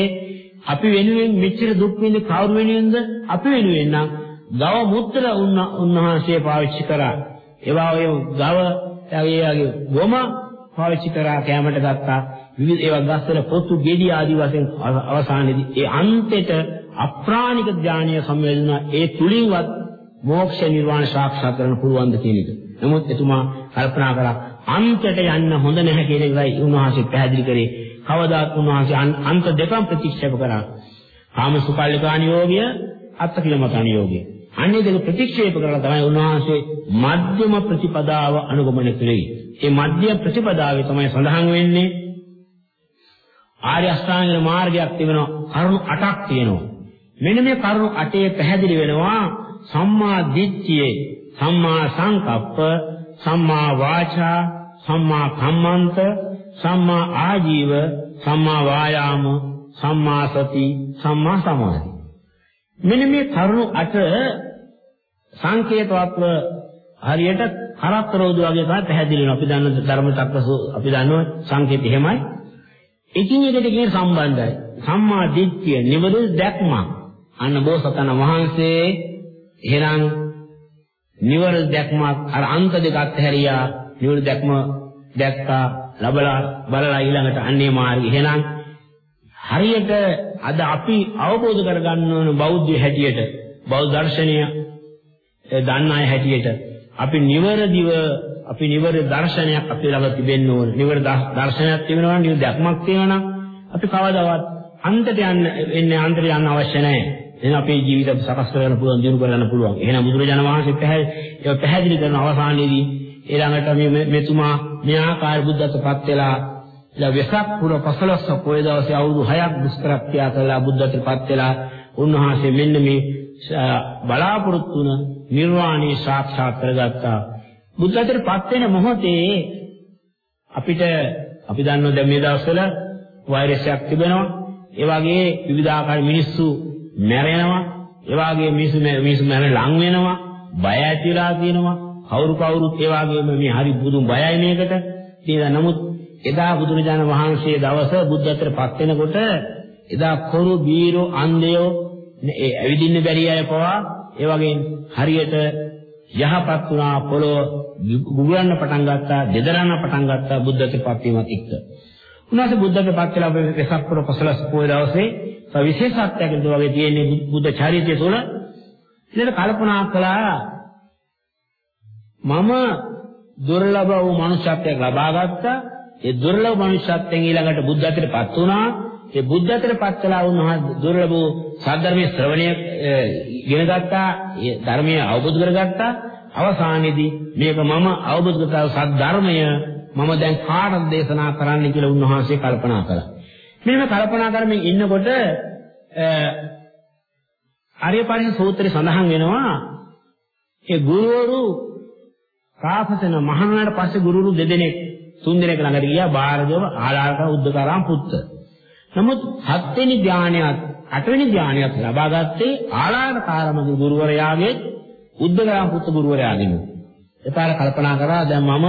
අපි වෙනුවෙන් මෙච්චර දුක් විඳ කවුරු වෙනුවෙන්ද? අපි වෙනුවෙන් නම් ගව මුත්‍ර උන්වහන්සේ පාවිච්චි කරා. ඒවා ඔය ගව එයාගේ ගොම පාවිච්චි කරා කැමරට ගත්තා. විවිධ ඒවා ගස්වල පොතු ගෙඩි ආදී වශයෙන් අවසානයේදී ඒ අන්තයට අප්‍රාණික ඥානීය සම්වේදන ඒ තුලින්වත් මෝක්ෂ නිර්වාණ සාක්ෂාත් කරන්න පුළුවන් ද කියන එක. නමුත් එතුමා කල්පනා කළා අන්තයට යන්න හොඳ නැහැ කියන එකයි උන්වහන්සේ පැහැදිලි කරේ. කවදාත් උන්වහන්සේ අන්ත දෙකම ප්‍රතික්ෂේප කරා. කාම සුකල්ලිකාණ යෝගය, අත්තිකිලමතාණ යෝගය. අන්නේ දෙක ප්‍රතික්ෂේප කරලා තමයි උන්වහන්සේ මධ්‍යම ප්‍රතිපදාව අනුගමනය කළේ. මේ මධ්‍යම ප්‍රතිපදාවේ තමයි සඳහන් වෙන්නේ ආර්ය අෂ්ටාංග මාර්ගයක් තිබෙනවා කරුණු 8ක් තියෙනවා. මෙන්න මේ කරුණු 8 පැහැදිලි වෙනවා සම්මා දිට්ඨියේ සම්මා සංකප්ප සම්මා වාචා සම්මා කම්මන්ත සම්මා ආජීව සම්මා වායාම සම්මා සති සම්මා සමාධි. මෙන්න මේ කරුණු අට සංකේතවත්ව හරියට කරත්තරෝද වගේ තමයි පැහැදිලි වෙනවා. අපි දන්න ධර්ම චක්කසු අපි දන්නවා සංකේත එහෙමයි. එකින් එකට කියන සම්බන්ධයි. සම්මා දිට්ඨිය නිවැරදි දැක්මක්. අන්න බෝසතන වහන්සේ එහෙනම් නිවර දැක්මක් අර අන්ත දෙක අත්හැරියා නිවර දැක්ම දැක්කා ලබලා බලලා ඊළඟට අන්නේ මාර්ගය. එහෙනම් හරියට අද අපි අවබෝධ කරගන්න ඕන බෞද්ධ හැටියට බෞද්ධ දර්ශනය දන්න අය හැටියට අපි නිවරදිව අපි නිවර දර්ශනයක් අපි ළඟ තිබෙන්න ඕන. නිවර දර්ශනයක් තියෙනවා නිවර දැක්මක් තියෙනවා අපි කවදාවත් අන්තයට යන්න එන්නේ අන්තයට යන්න අවශ්‍ය නැහැ. එහෙනම් අපේ ජීවිත සකස් කරගන්න පුළුවන් දිනු කරගන්න පුළුවන්. එහෙනම් බුදුරජාණන් වහන්සේ පැහැදිලි පැහැදිලි කරන අවසානයේදී ඊළඟට මේ මෙතුමා මේ ආකාර බුද්ධත්වපත් වෙලා ඉතින් වෙසක් පුර පසළොස්ස පොය දවසේ අවුරුදු 6ක් දුෂ්කරක්‍රියා කළා බුද්ධත්වපත් වෙලා උන්වහන්සේ මෙන්න මේ බලාපොරොත්තු වුණ නිර්වාණය සාක්ෂාත් කරගත්තා. බුද්ධත්වපත් වෙන මොහොතේ අපිට අපි දන්නවා දැන් මේ දවස්වල වෛරස් එකක් තිබෙනවා. ඒ වගේ විවිධාකාර මිනිස්සු මැරෙනවා. ඒ වගේ මිනිස්සු මිනිස්සු මැරෙන ලං වෙනවා. බය ඇතිලා තියෙනවා. කවුරු කවුරුත් ඒ වගේම මේ හරි බුදුන් බයයි මේකට. ඉතින් නමුත් එදා බුදුරජාණන් වහන්සේ දවස බුද්ධත්වයට පත් වෙනකොට එදා කොරු බීරෝ අන්ධයෝ ඒ ඇවිදින්න බැරි අය පවා ඒ වගේ හරියට යහපත් වුණා පොළොව ගුගලන්න පටන් ගත්තා දෙදරන්න පටන් ගත්තා බුද්ධත්වයට පත් වීමත් එක්ක. උන්වහන්සේ බුද්ධත්වයට පත් වෙලා වෙසක් පුර පසළොස් පොය දවසේ විශේෂත්වයක් වගේ තියෙන බුද්ධ චරිතය තුළ. ඉතින් කල්පනා කළා මම දුර්ලභ වූ මනුෂ්‍යත්වයක් ලබා ගත්තා. ඒ දුර්ලභ මනුෂ්‍යත්වයෙන් ඊළඟට බුද්ධත්වයටපත් වුණා. ඒ බුද්ධත්වයටපත් කළා වුණා දුර්ලභ වූ සාධර්මයේ ශ්‍රවණය ඉගෙන ගත්තා. ඒ ධර්මය අවබෝධ කරගත්තා. අවසානයේදී මේක මම අවබෝධ කරගත්තා සද්ධර්මය මම දැන් කාටද දේශනා කරන්න කියලා උන්වහන්සේ කල්පනා කළා. මෙහෙම කල්පනා කරමින් ඉන්නකොට ආර්යපරිශ සූත්‍රයේ සඳහන් වෙනවා ඒ ගුරුවරු කාපසන මහානාට පස්සේ ගුරුවරු දෙදෙනෙක් තුන් දෙනෙක් ළඟට ගියා බාරදව ආලාරක උද්දකාරාම් පුත්ත. නමුත් හත්වෙනි ධානයත් අටවෙනි ධානයත් ලබා ගත්තේ ආලාරකාරමගේ ගුරුවරයාගේ උද්දකාරාම් පුත්ත ගුරුවරයාගෙන්. එපාර කල්පනා කරා දැන් මම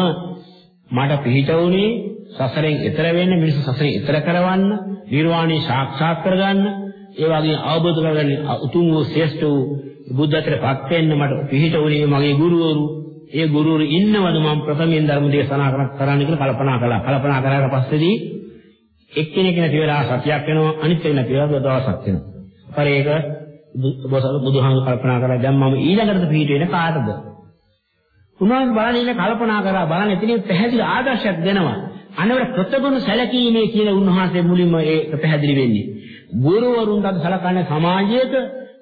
මට පිහිට වුණේ සසරෙන් එතර වෙන්න මිනිස්සු සසරෙන් එතර කරවන්න නිර්වාණය සාක්ෂාත් කරගන්න. ඒ වගේ අවබෝධ කරගන්න උතුම් වූ ශ්‍රේෂ්ඨ වූ බුද්ධත්වයටපත් වෙන්න මට පිහිට වුණේ මගේ ගුරුවරු. ඒ ගුරුවරු ඉන්නවද මම ප්‍රථමයෙන් ධර්ම දේශනා කරන්න කියලා කල්පනා කළා. කල්පනා කරාට පස්සේදී එක්කෙනෙක් නැති වෙලා සතියක් වෙනවා අනිත් කෙනෙක් නැති වෙලා දවසක් වෙනවා. ਪਰ ඒක බුදුහාමුදුර කල්පනා කරලා දැන් මම ඊළඟට පිහිට වෙන කාටද? උන්වහන්සේ බලන්නේ ඉන්න කල්පනා කරා බලන්න එතනින් පැහැදිලි ආදර්ශයක් දෙනවා. අනවර ප්‍රතගුණ සැලකීමේ කියන උන්වහන්සේ මුලින්ම ඒක පැහැදිලි වෙන්නේ. ගුරුවරුන්ට සලකන්නේ සමාජයක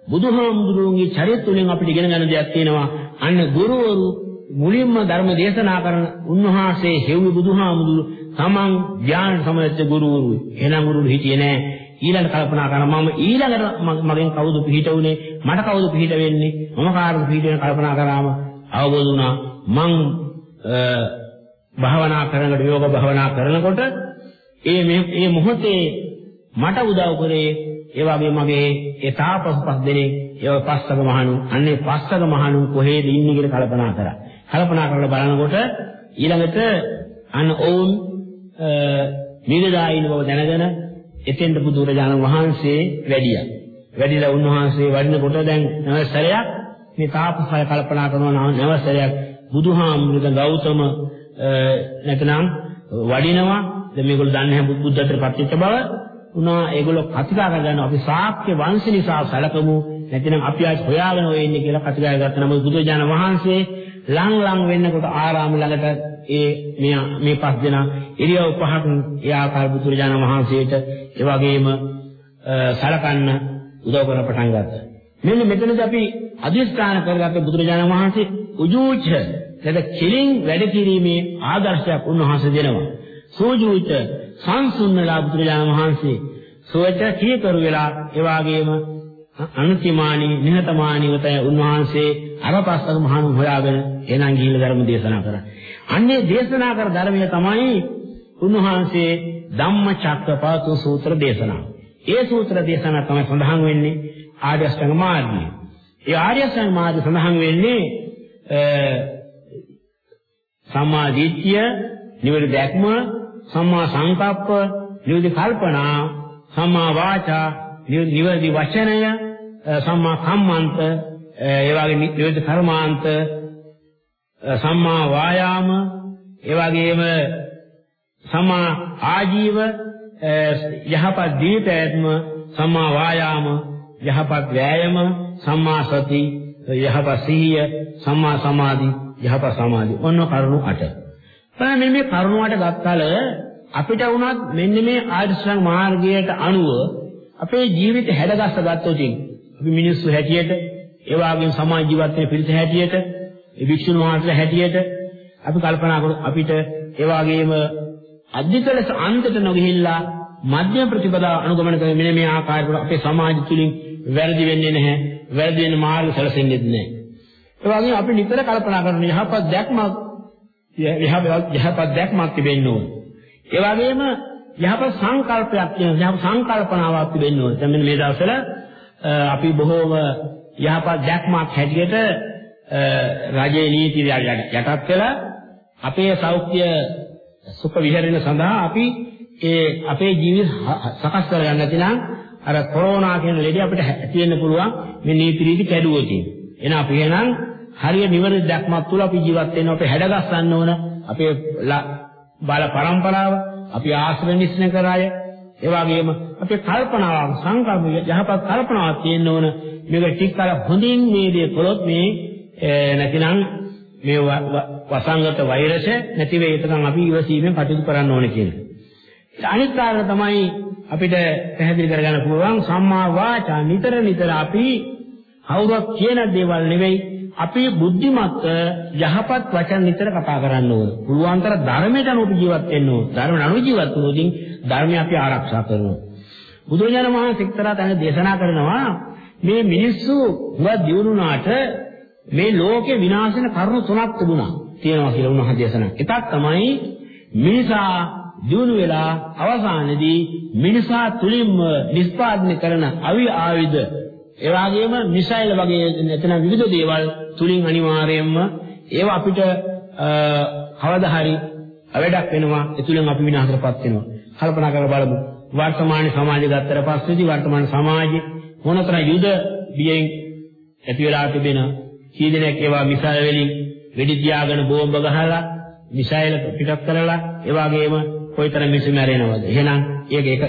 බුදුහාමුදුරුවන්ගේ චරිත තුලින් අපිට ඉගෙන ගන්න දෙයක් තියෙනවා. අන්න ගුරුවරු මුලින්ම ධර්ම දේශනා කරන උන්වහන්සේ හෙව්වේ බුදුහාමුදුරු තමන් ඥාන සමයච්ච ගුරුවරු. එනම් ගුරුවරු හිටියේ නෑ. ඊළඟ කල්පනා කරන මම ඊළඟට මගෙන් කවුද පිහිට උනේ මට කවුද පිහිට වෙන්නේ? මම කාටද පිහිට වෙන කල්පනා කරාම අවබෝධ වුණා. මං භාවනා කරනකොට යෝග භාවනා කරනකොට ඒ මේ මොහොතේ මට උදව් කරේ ඒ වගේ මගේ ඒ තාපස් පස් දෙනෙක් ඒ පස්සක මහණු අන්නේ පස්සක මහණු කොහෙද ඉන්නේ කියලා කල්පනා කරා. කල්පනා කරලා බලනකොට ඊළඟට අන්න ඔවුන් නිරදායින බව දැනගෙන එතෙන්ට බුදුරජාණන් වහන්සේ වැඩියා. වැඩිලා උන්වහන්සේ වඩිනකොට දැන් නැවසරයක් මේ තාපසය කල්පනා කරනවා නැවසරයක් බුදුහාමුදුරගේ ගෞතම නැතනම් වඩිනවා. දැන් මේගොල්ලෝ දන්නේ නැහැ බුද්ධත්වයට පත්වෙච්ච බව. උනා ඒගොල්ලෝ කතිකා කරගන්න අපි ශාක්‍ය වංශ නිසා සැලකමු. නැතිනම් අපි ආයි හොයාගෙන ඔය ඉන්නේ කියලා කතිකා ගත්තා නමුත් බුදුරජාණන් වහන්සේ ලං ලං වෙන්නකොට ආරාම ළඟට ඒ මේ මේ පස් දෙනා ඉරියව් පහක් ඒ ආකාර බුදුරජාණන් වහන්සේට ඒ වගේම සලකන්න උදව් කරන පටන් ගත්තා. මෙන්න මෙතනදී අපි අධිෂ්ඨාන කරගත්ත බුදුරජාණන් වහන්සේ උජූච එද කෙලින් වැඩ කිරීමේ ආදර්ශයක් උන්වහන්සේ දෙනවා. සෝජූච සංසුන්නලා බුදුරජාණන් වහන්සේ සෝච කීකරු වෙලා ඒ වගේම අනුතිමානී නිහතමානී වත උන්වහන්සේ අරපස්සක මහණු හොයාගෙන එනං ගිහිල්ලා ධර්ම දේශනා කරා. අන්නේ දේශනා කර ධර්මය තමයි උන්වහන්සේ ධම්මචක්කපවතු සූත්‍ර දේශනාව. ඒ සූත්‍ර දේශනාව තමයි සඳහන් වෙන්නේ ආර්ය අෂ්ටාංග මාර්ගය. ඒ ආර්ය අෂ්ටාංග මාර්ගය සඳහන් වෙන්නේ සම්මා දිට්ඨිය, නිවැරදි දැක්ම, සම්මා සංකප්ප, නිවැරදි කල්පනා, සම්මා වාචා, නිවැරදි වචනය, සම්මා කම්මන්ත, ඒ වගේ නිවැරදි කර්මාන්ත, සම්මා වායාම, ඒ වගේම සම්මා ආජීව, යහපත් දීපෑත්ම, සම්මා වායාම, යහපත් වෑයම, සම්මා සති, යහපත් සිහිය, සම්මා සමාධි, යහපත් සමාධි. ඔන්න කරුණු 8. බලන්න මේ මේ කරුණු 8 ගත්තාල අපිට වුණත් මෙන්න මේ ආර්යශ්‍රංග මාර්ගයට අනුව අපේ ජීවිත හැඩගස්ස ගත්තොත් අපි මිනිස්සු හැටියට ඒ වගේම සමාජ ජීවත් වෙන පිරිස හැටියට ඒ වික්ෂුන් වහන්සේලා හැටියට අපි කල්පනා කරොත් අපිට ඒ වගේම අධික ලෙස අන්තයට නොගිහිල්ලා මධ්‍යම ප්‍රතිපදාව අනුගමනය කරන මෙන්න මේ ආකාරයට අපේ සමාජ තුලින් වැරදි වෙන්නේ නැහැ වැරදි වෙන මාර්ග සැලසෙන්නේ නැහැ ඒ වගේම අපි නිතර කල්පනා කරන යහපත් දැක්මක් යහපත් දැක්මක් තිබෙන්න ඕන. ඒ වගේම යහපත් සංකල්පයක් කියන යහපත් සංකල්පනාවක් තිබෙන්න ඕන. දැන් මෙන්න මේ දවස්වල අපි බොහෝම යහපත් දැක්මක් හැටියට රජයේ නීති යටත් වෙලා අපේ සෞඛ්‍ය සුඛ විහරණ සඳහා අපි ඒ අපේ ජීවිත සකස් කරගන්න නැතිනම් අර කොරෝනා කියන ලෙඩේ අපිට ඇති වෙන්න පුළුවන් මේ නීති රීති කැඩුවොත් එන අපි එහෙනම් හරිය නිවැරදි දැක්මක් තුල අපි ජීවත් වෙන්න අපේ හැඩගස්සන්න ඕන අපේ බල පරම්පරාව අපි ආශ්‍රය නිස්න කරාය ඒ වගේම අපේ කල්පනාවක් සංකල්ප යහපත් කල්පනාවක් තියෙන්න ඕන. මේක ටික කල හොඳින් මේ දේ කළොත් මේ නැතිනම් මේ වසංගත වෛරස නැති වෙයි. එතකන් අපි ඉවසීමෙන් කටයුතු කරන්න ඕනේ කියලා. අනිත් කාරණා තමයි අපිට පැහැදිලි කරගන්න පුළුවන් සම්මා වාචා. නිතර නිතර අපි කවුරුත් කියන දේවල් නෙවෙයි. අපි බුද්ධිමත් යහපත් වචන නිතර කතා කරන්න ඕන. පුළුවන් තරම් ධර්මයට අනුව ජීවත් වෙන්න ඕන. ධර්මයට අනුව ජීවත් වුණොත් ධර්මය අපි ආරක්ෂා කරනවා. බුදුරජාණන් වහන්සේ එක්තරා තැන දේශනා කරනවා මේ මිනිස්සු හුඟක් දියුණුනාට මේ ලෝකේ විනාශ වෙන කරුණු තුනක් තිබුණා. තියෙනවා කියලා උන්වහන්සේ දේශනා. එකක් තමයි මිනිසා දියුණු වෙලා අවසානයේදී මිනිසා තුලින්ම නිෂ්පාදනය කරන අවි ආයුධ ඒ වගේම මිසයිල් වගේ නැත්නම් විවිධ දේවල් තුලින් අනිවාර්යයෙන්ම ඒවා අපිට කවදා හරි වැඩක් වෙනවා ඒ තුලින් අපි විනාශයටපත් වෙනවා. කල්පනා කරලා බලමු. වර්තමාන සමාජය ගත්තට පස්සේදී වර්තමාන සමාජයේ මොනතර යුද බියෙන් ඇති වෙලා තිබෙන කී දෙනෙක් ඒවා මිසයිල් වලින් වෙඩි තියාගෙන බෝම්බ ගහලා මිසයිල් පිටත් කරලා ඒ වගේම කොයිතරම් මිනිස්සු මැරෙනවද? එහෙනම් ඒක එක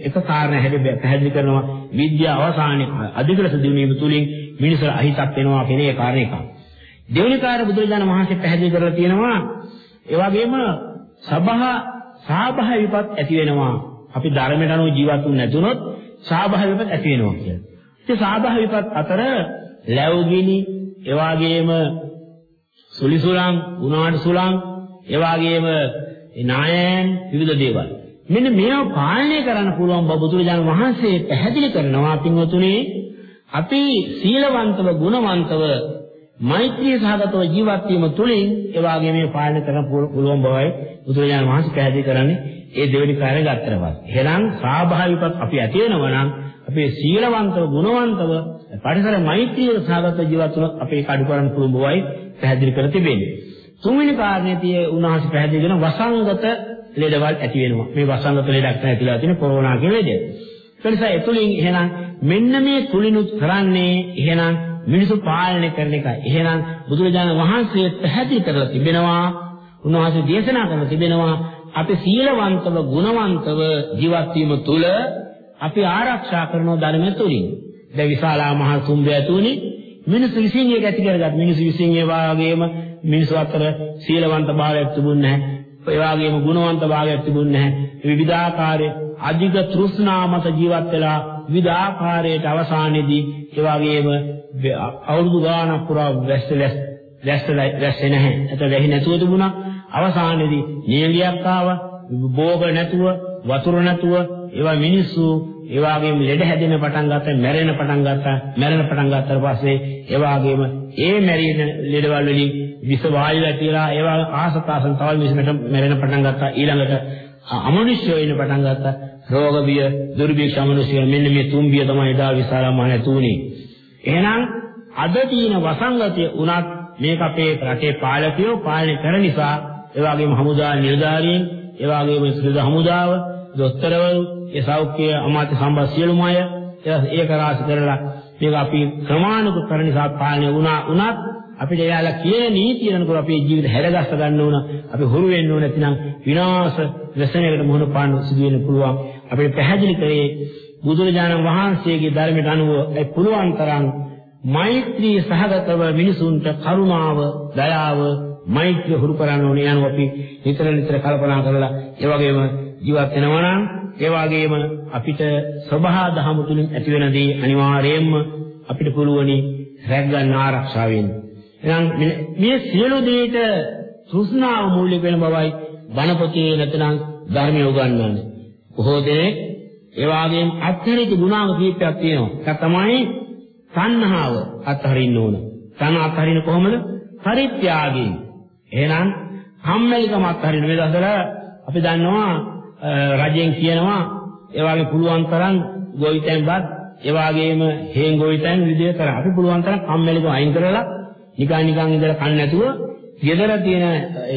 එක කාරණා හැදෙ පැහැදිලි කරනවා විද්‍යාව අවසානයේ අධික ලෙස දිනුවීම තුලින් මිනිසුන් අහිතක් වෙනවා කියන ඒ කාරණේ එක. දෙවෙනි කාර්ය බුදුරජාණන් වහන්සේ පැහැදිලි කරලා තියෙනවා ඒ වගේම සබහ සාභාය විපත් ඇති වෙනවා. අපි ධර්මයට අනුව ජීවත් වුනේ නැතුනොත් සාභාය විපත් ඇති වෙනවා කියලා. ඒ සාභාය විපත් අතර ලැබුගිනි ඒ වගේම සුලිසුලං, උනාට සුලං, ඒ වගේම නායයන් විවිධ දේවල්. මෙන්න මේවා පාලනය කරන්න පුළුවන් බව බුදුරජාණන් වහන්සේ පැහැදිලි කරනවා පින්වතුනි. අපි සීලවන්තව, ගුණවන්තව, මෛත්‍රී සහගතව ජීවත් වීම තුළින් ඒ වගේ මේ පාලනය කරන්න පුළුවන් බවයි බුදුරජාණන් වහන්සේ පැහැදිලි කරන්නේ. ඒ දෙවෙනි කාර්යය ගත්තට පස්සේ. එහෙනම් ස්වාභාවිකව අපි ඇති වෙනවා නම් අපේ සීලවන්තව, ගුණවන්තව, පරිසර මෛත්‍රිය සහගත ජීවත් වුණොත් අපේ කඩු කරන්න පුළුවන් බවයි පැහැදිලි කර තිබෙන්නේ. තුන්වෙනි කාරණේ tie උන්වහන්සේ පැහැදිලි කරන වසංගත ලෙඩවල් ඇති වෙනවා. මේ වසංගත ලෙඩක් නැතිලා තියෙන කොරෝනා කියන ලෙඩ. ඒ නිසා එතුලින් එහෙනම් මෙන්න මේ තුලිනුත් කරන්නේ එහෙනම් මිනිසු පාලනය කරන එකයි. එහෙනම් බුදුරජාණන් වහන්සේ පැහැදිලි කරලා තිබෙනවා උන්වහන්සේ දේශනා කරලා තිබෙනවා අපි සීලවන්තව ගුණවන්තව ජීවත් වීම තුළ අපි ආරක්ෂා කරන ධර්මය තුලින්. දැන් විශාලා මහ කුම්භය තුනේ මිනිස්සු විසින් ඒක ඇති කරගත් මිනිස්සු විසින් ඒ වාගේම මිනිස්සු අතර සීලවන්ත භාවයක් තිබුණේ නැහැ. ඒ වගේම ගුණවන්ත භාවයක් තිබුණේ නැහැ. විවිධාකාරයේ අධික තෘෂ්ණා මත ජීවත් වෙලා විවිධාකාරයට අවසානයේදී ඒ වගේම අවුරුදු ගාණක් පුරා වැස්සලස් වැස්සලා වැස්සේ නැහැ. එතන වැහි නැතුව තිබුණා. අවසානයේදී නියලියක් ආවා. භෝග නැතුව, වතුර නැතුව ඒවා මිනිස්සු ඒ වගේම ලෙඩ හැදෙන පටන් ගත්තා, මැරෙන පටන් ගත්තා. මැරෙන පටන් ගත්තාට පස්සේ ඒ වගේම ඒ මැරෙන ලෙඩවල් වලින් විස වායු ඇතිලා ඒවා ආසකාසන් තවල් විසමට මැරෙන පටන් ගත්තා. ඊළඟට අමනුෂ්‍ය වෙන්න පටන් ගත්තා. රෝග බිය, දුර්භික්ෂ අමනුෂ්‍ය මෙන්න මේ තුන් බිය තමයි එදා විශාල මහ නැතුනේ. එහෙනම් අද තියෙන වසංගතය උනත් මේක අපේ රටේ පාලකයෝ පාලනය කරන නිසා ඒ වගේම හමුදා නිලධාරීන් ඒ වගේම සිවිල් හමුදාව දොස්තරවරු ඒ සෞඛ්‍ය අමාත්‍ය සම්බන්ධ සියලුම අය ඒක රාශි කරලා මේක අපි ක්‍රමානුකූල කරන නිසා පාලනය වුණා උනත් අපිට එයාලා කියන නීතිය අනුව අපේ ජීවිත හැරගස්ස ගන්න ඕන. අපි හුරු වෙන්න ඕන නැතිනම් විනාශ රසණයකට මුහුණ පාන්න සිදු වෙන්න පුළුවන්. අපිට පැහැදිලි කරේ බුදුරජාණන් වහන්සේගේ ධර්මයට අනුව ඒ පුලුවන් තරම් මෛත්‍රී සහගතව මිනිසුන්ට කරුණාව දයාව මෛත්‍රිය හුරු කරන්න ඕනේ යනවා අපි නිතර නිතර කල්පනා කරලා ඒ වගේම ජීවත් වෙනවා නම් ඒ වගේම අපිට සබහා දහම තුලින් ඇති වෙන දේ අනිවාර්යයෙන්ම අපිට පුළුවනි රැක ගන්න ආරක්ෂාවෙන්නේ එහෙනම් මේ සියලු දේට තෘෂ්ණාව මූලික වෙන බවයි බණපොතේ නැත්නම් ධර්මය උගන්වන්නේ. බොහෝ දෙනෙක් ඒ වගේම අත්‍යරිත ගුණාංග කීපයක් තියෙනවා. ඒක තමයි තණ්හාව අත්හරින්න ඕන. තණ්හා අත්හරින්න කොහොමද? පරිත්‍යාගයෙන්. එහෙනම් කම්මැලිකම අත්හරින්න මේ දවස්වල අපි දන්නවා රජෙන් කියනවා ඒ වගේ පුළුවන් තරම් ගොවිතැන්පත් ඒ වගේම හේන් ගොවිතැන් විදිය කර අපි පුළුවන් තරම් කම්මැලිකම අයින් කරලා නිකන් නිකන් ඉඳලා කන්න නැතුව ගෙදර තියෙන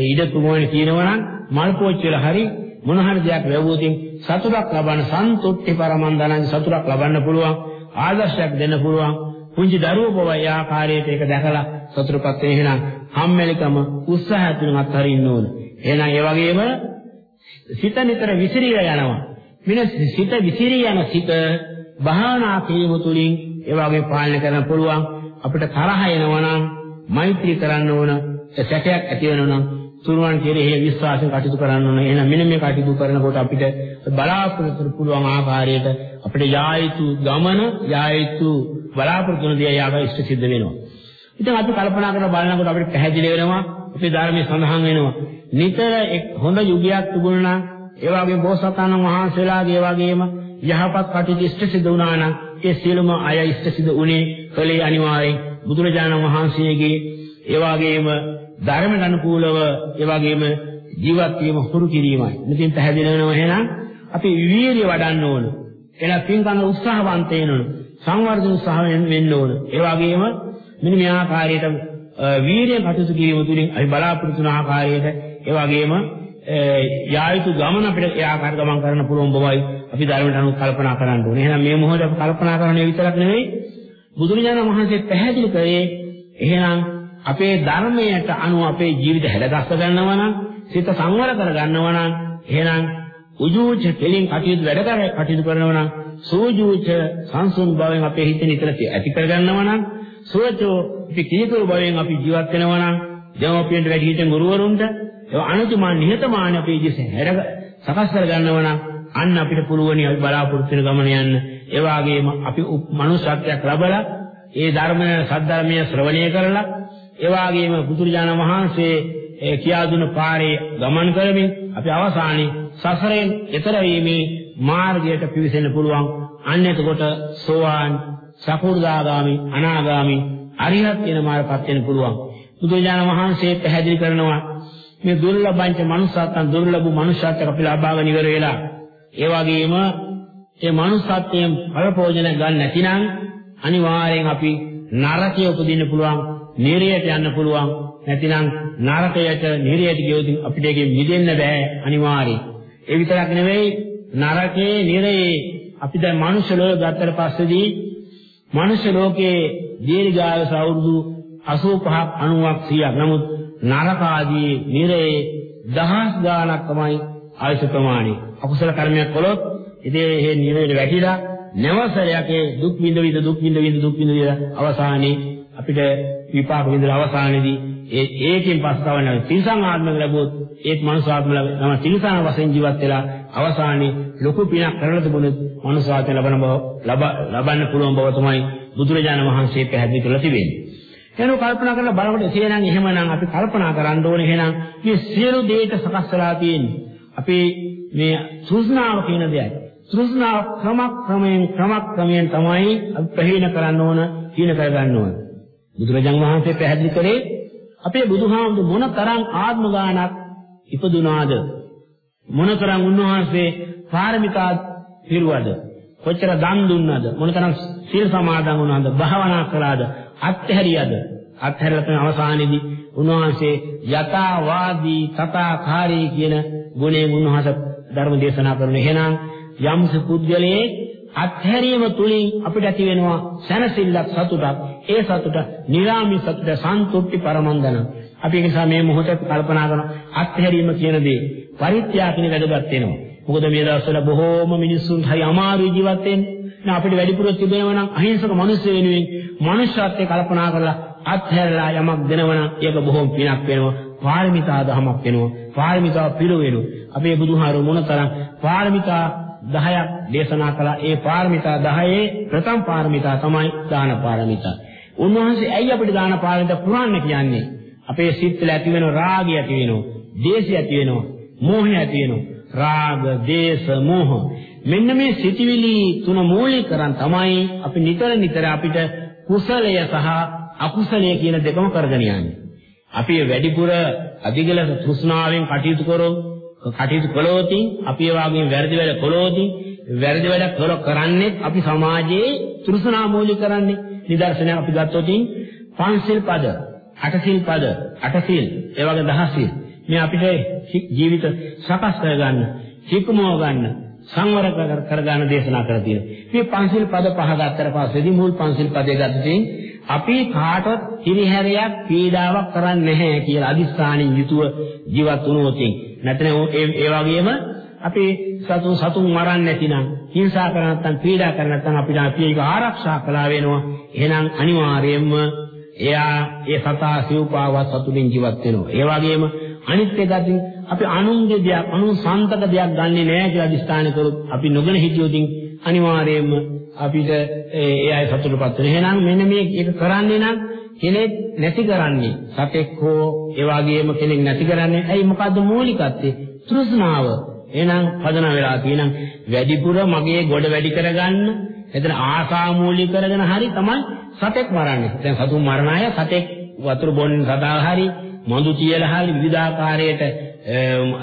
ඉඩ ප්‍රමාණය කියනවා නම් මල් පෝච්චි වල හරි මොන හරි දෙයක් ලැබුවොතින් සතුටක් ලබන්න සන්තුට්ටි පරමන්දනන් සතුටක් ලබන්න පුළුවන් ආදර්ශයක් දෙන්න පුළුවන් පුංචි දරුවෝ බව ඒ ආකාරයට ඒක දැකලා සතුටපත් වෙන එහෙනම් හම්මැලිකම උත්සාහය තුලින් අත්හරින්න ඕන. එහෙනම් ඒ වගේම සිත නිතර විසිරීලා යනවා. මින සිත විසිරී යන සිත භාවනා කිරීම තුළින් ඒ වගේ පාලනය කරන්න පුළුවන්. අපිට තරහ එනවා නම් මෛත්‍රී කරන්න ඕන. සැකයක් ඇති වෙනවා නම් තුරුවන් කෙරෙහි විශ්වාසයෙන් කටයුතු කරන්න ඕන. එහෙනම් මෙන්න මේ කටයුතු කරනකොට අපිට බලාපොරොත්තු පුළුවන් ආකාරයට අපිට යා යුතු ගමන යා යුතු බලාපොරොත්තු වෙන දේ යාග ඉෂ්ට සිද්ධ වෙනවා. ඉතින් අපි කල්පනා කරලා බලනකොට අපිට පැහැදිලි වෙනවා අපේ ධර්මයේ සඳහන් වෙනවා. නිතර එක් හොඳ යුගයක් තිබුණා නම් ඒ වගේම බෝසතාණන් වහන්සේලාගේ වගේම යහපත් කටයුතු ඉෂ්ට සිද්ධ වුණා නම් ඒ සියලුම අය ඉෂ්ට සිද්ධ උනේ කලේ අනිවාර්යෙන් බුදුරජාණන් වහන්සේගේ ඒ වගේම ධර්මයට අනුකූලව ඒ වගේම ජීවත් වීම හුරු කිරීමයි. මෙතෙන් පැහැදිලි වෙනවා එහෙනම් අපි වීර්ය වඩන්න ඕන. එලා පින්කම් උත්සාහවන්ත වෙන්න ඕන. සංවර්ධන උත්සාහයෙන් වෙන්න ඕන. ඒ වගේම මෙන්න මේ ආකාරයට වීර්ය කටයුතු කිරීම තුළින් අපි බලාපොරොත්තු වන ආකාරයට ඒ වගේම යායුතු ගමන අපිට ඒ ආකාර ගමන් කරන්න පුළුවන් බවයි අපි ධර්මයට අනුව කල්පනා කරන්න ඕනේ. එහෙනම් මේ මොහොතේ අපි කල්පනා කරන්නේ විතරක් නෙවෙයි බුදුරජාණන් වහන්සේ පැහැදිලි කරේ එහෙනම් අපේ ධර්මයට අනුව අපේ ජීවිත හැදගස්ස ගන්නවා නම් සිත සංවර කර ගන්නවා නම් එහෙනම් උජූච කෙලින් කටයුතු වැඩ කර කටයුතු කරනවා නම් සෝජූච සංසුන් භාවයෙන් අපේ හිත නිතර ඇති කර ගන්නවා නම් සෝචෝ අපි කීකරු භාවයෙන් අපි ජීවත් වෙනවා නම් දෙමෝපියන්ට වැඩි හිටින් ගුරුවරුන්ට ඒ අනුතුමාන් නිහතමානී අපේ ජීවිතේ හැර සකස් කර ගන්නවා නම් අන්න අපිට පුළුවනි අපි බලාපොරොත්තු වෙන ගමන යන්න. ඒ වගේම අපි මනුෂ්‍යත්වයක් ලැබලා ඒ ධර්මය සද්ධර්මය ශ්‍රවණය කරලා ඒ වගේම බුදුරජාණන් වහන්සේ කියා දුන්න පාරේ ගමන් කරමින් අපි අවසානයේ සසරෙන් එතර වීමේ මාර්ගයට පිවිසෙන්න පුළුවන්. අන්න එතකොට සෝවාන්, සකෘදාගාමි, අනාගාමි, අරිහත් කියන මාර්ගපත් වෙන්න පුළුවන්. බුදුරජාණන් වහන්සේ පැහැදිලි කරනවා මේ දුර්ලභංච මනුස්සත්න් දුර්ලභ මනුෂ්‍යත්වයක් අපි ලබාගෙන ඉවර වෙලා ඒ වගේම ඒ මනුස්සත්වයෙන් පරපෝජන ගන්න නැතිනම් අනිවාර්යෙන් අපි නරකයේ උපදින්න පුළුවන්, නිරයට යන්න පුළුවන්. නැතිනම් නරකයට නිරයට ගියොත් අපිට ඒකෙන් මිදෙන්න බෑ අනිවාර්යෙන්. ඒ විතරක් නෙවෙයි නරකයේ නිරයේ අපි දැන් මනුෂ්‍ය ලෝක ගත්තට පස්සේදී මනුෂ්‍ය ලෝකයේ දීර්ඝායස අවුරුදු 85ක් 90ක් 100ක් නමුත් නරක ආදී නිරයේ දහස් ගාණක් තමයි ආයුෂ ප්‍රමාණය. අකුසල කර්මයක් කළොත් ඉතින් ඒ නිරේට වැටිලා නැවසරයකේ දුක් විඳ විඳ දුක් විඳ විඳ දුක් විඳ විඳ අවසානයේ අපිට විපාක විඳලා අවසානයේදී ඒ ඒකෙන් පස්තව නැව තිරිසන් ආත්ම ලැබුවොත් ඒත් මනුස්ස ආත්ම ලැබෙනවා තිරිසන් වශයෙන් ජීවත් වෙලා අවසානයේ ලොකු පිනක් කරලා තිබුණොත් මනුස්ස ආත්ම ලබන බව ලබන්න පුළුවන් බව තමයි බුදුරජාණන් වහන්සේ පැහැදිලි කරලා තිබෙන්නේ. එහෙනම් කල්පනා කරලා බලනකොට එසේනම් එහෙමනම් අපි කල්පනා කරන්න ඕනේ එහෙනම් මේ සියලු දේට සකස් වෙලා තියෙන්නේ. අපි මේ තෘෂ්ණාව කියන දෙයයි. තෘෂ්ණාව ක්‍රමක්‍රමයෙන් ක්‍රමක්‍රමයෙන් තමයි අපි ප්‍රහීන කරන්න ඕන, හීන කරගන්න ඕන. බුදුරජාණන් වහන්සේ පැහැදිලි කරේ අපේ බුදුහාමුදුර මොන තරම් ආත්ම ගානක් ඉපදුනාද? මොනතරම් උන්වහන්සේ පාරමිතා පිරුවද? කොච්චර දන් දුන්නද? මොනතරම් සීල් සමාදන් වුණාද? භාවනා කළාද? අත්හැරියද? අත්හැරලා තමයි අවසානයේදී උන්වහන්සේ යථාවාදී තථාකාරී කියන ගුණයෙන් උන්වහන්සේ ධර්ම දේශනා කරන එහෙනම් යම්ස පුද්ගලයේ අත්හැරීම තුලින් අපිට ඇති වෙනවා සැනසෙල්ලක් සතුටක්. ඒ සතුට නිරාමි සතුට සන්තුට්ටි පරමන්දන. අපි ඒ නිසා මේ මොහොතේ කල්පනා කරන අත්හැරීම කියන දේ පරිත්‍යාගින වැඩගත් වෙනවා මොකද මේ දවස්වල බොහෝම මිනිස්සුන්ට හරි අමාරු ජීවත් වෙන්නේ. අපිට වැඩිපුර තිබෙනවා නම් අහිංසක මිනිස්සු වෙනුවෙන් මනුෂ්‍යත්වයේ කල්පනා කරලා අත්හැරලා යමක් දෙනවනම් ඒක බොහොම පිනක් වෙනවා. පාරමිතා දහමක් වෙනවා. පාරමිතා පිළු වෙනවා අපේ බුදුහාරු මොනතරම් පාරමිතා 10ක් දේශනා කළා. ඒ පාරමිතා 10 ප්‍රථම පාරමිතා තමයි දාන පාරමිතා. උන්වහන්සේ ඇයි අපිට දාන පාරමිතා පුරන්න කියන්නේ? අපේ සිත්වල ඇති වෙන රාගය ඇති වෙනවා දේශය ඇති වෙනවා මෝහය ඇති වෙනවා. රාග දේශ මෝහ. මෙන්න මේ සිටිවිලි තුන මූලික කරන් තමයි අපි නිතර නිතර අපිට කුසලය සහ අකුසලය කියන දෙකම කරගෙන යන්නේ. අපි වැඩිපුර අධිගල තෘෂ්ණාවෙන් කටයුතු කරොත් කටයුතු කළොත් අපි ඒ වගේම වැරදි වැඩ කළොත් වැරදි වැඩ කර කරන්නේ අපි සමාජයේ තෘෂ්ණා මූලික කරන්නේ. නිදර්ශනයක් අපි ගත්තොත් පංචශීල් පද, අටශීල් පද, අටශීල්, ඒ වගේ දහශීල්. මේ අපිට ජීවිත සකස් කරගන්න, හික්මව ගන්න, සංවර කරගන්න දේශනා කරලා තියෙනවා. මේ පංචශීල් පද පහ ගත්තට පස්සේදී මුල් පංචශීල් පදේ ගත්තදී අපි කාටවත් හිරිහැරයක් පීඩාවක් කරන්නේ නැහැ කියලා අදිස්ථානින් යුතුව ජීවත් වුණොත් නැත්නම් ඒ වගේම අපි සතුන් සතුන් මරන්නේ නැතිනම් හිංසා කර නැත්නම් පීඩා කර නැත්නම් අපිට අපි ඒක ආරක්ෂා කළා වෙනවා එහෙනම් අනිවාර්යයෙන්ම එයා ඒ සතා සිව්පාවත් සතුටින් ජීවත් වෙනවා ඒ වගේම අනිත් එකකින් අපි අනුන්ගේ දෙයක් අනුන් සන්තක දෙයක් ගන්නෙ නෑ කියලා අදිස්ථාන කරොත් අපි නොගෙන හිටියොත් අනිවාර්යයෙන්ම අපිට ඒ අය සතුටුපත් වෙන. එහෙනම් මෙන්න මේ එක කරන්නේ නම් කෙනෙක් නැති කරන්නේ සතෙක් හෝ ඒ වගේම කෙනෙක් නැති කරන්නේ ඇයි මොකද්ද මූලිකත්වය? තෘෂ්ණාව. එහෙනම් පදන වෙලා තියෙනම් වැඩිපුර මගේ ගොඩ වැඩි කරගන්න එතන ආසා මූලික කරගෙන හරි තමයි සතෙක් මරන්නේ. දැන් සතුන් මරණ අය සතෙක් වතුර බොන්න සතා හරි මඳු තියලා හරි විවිධාකාරයට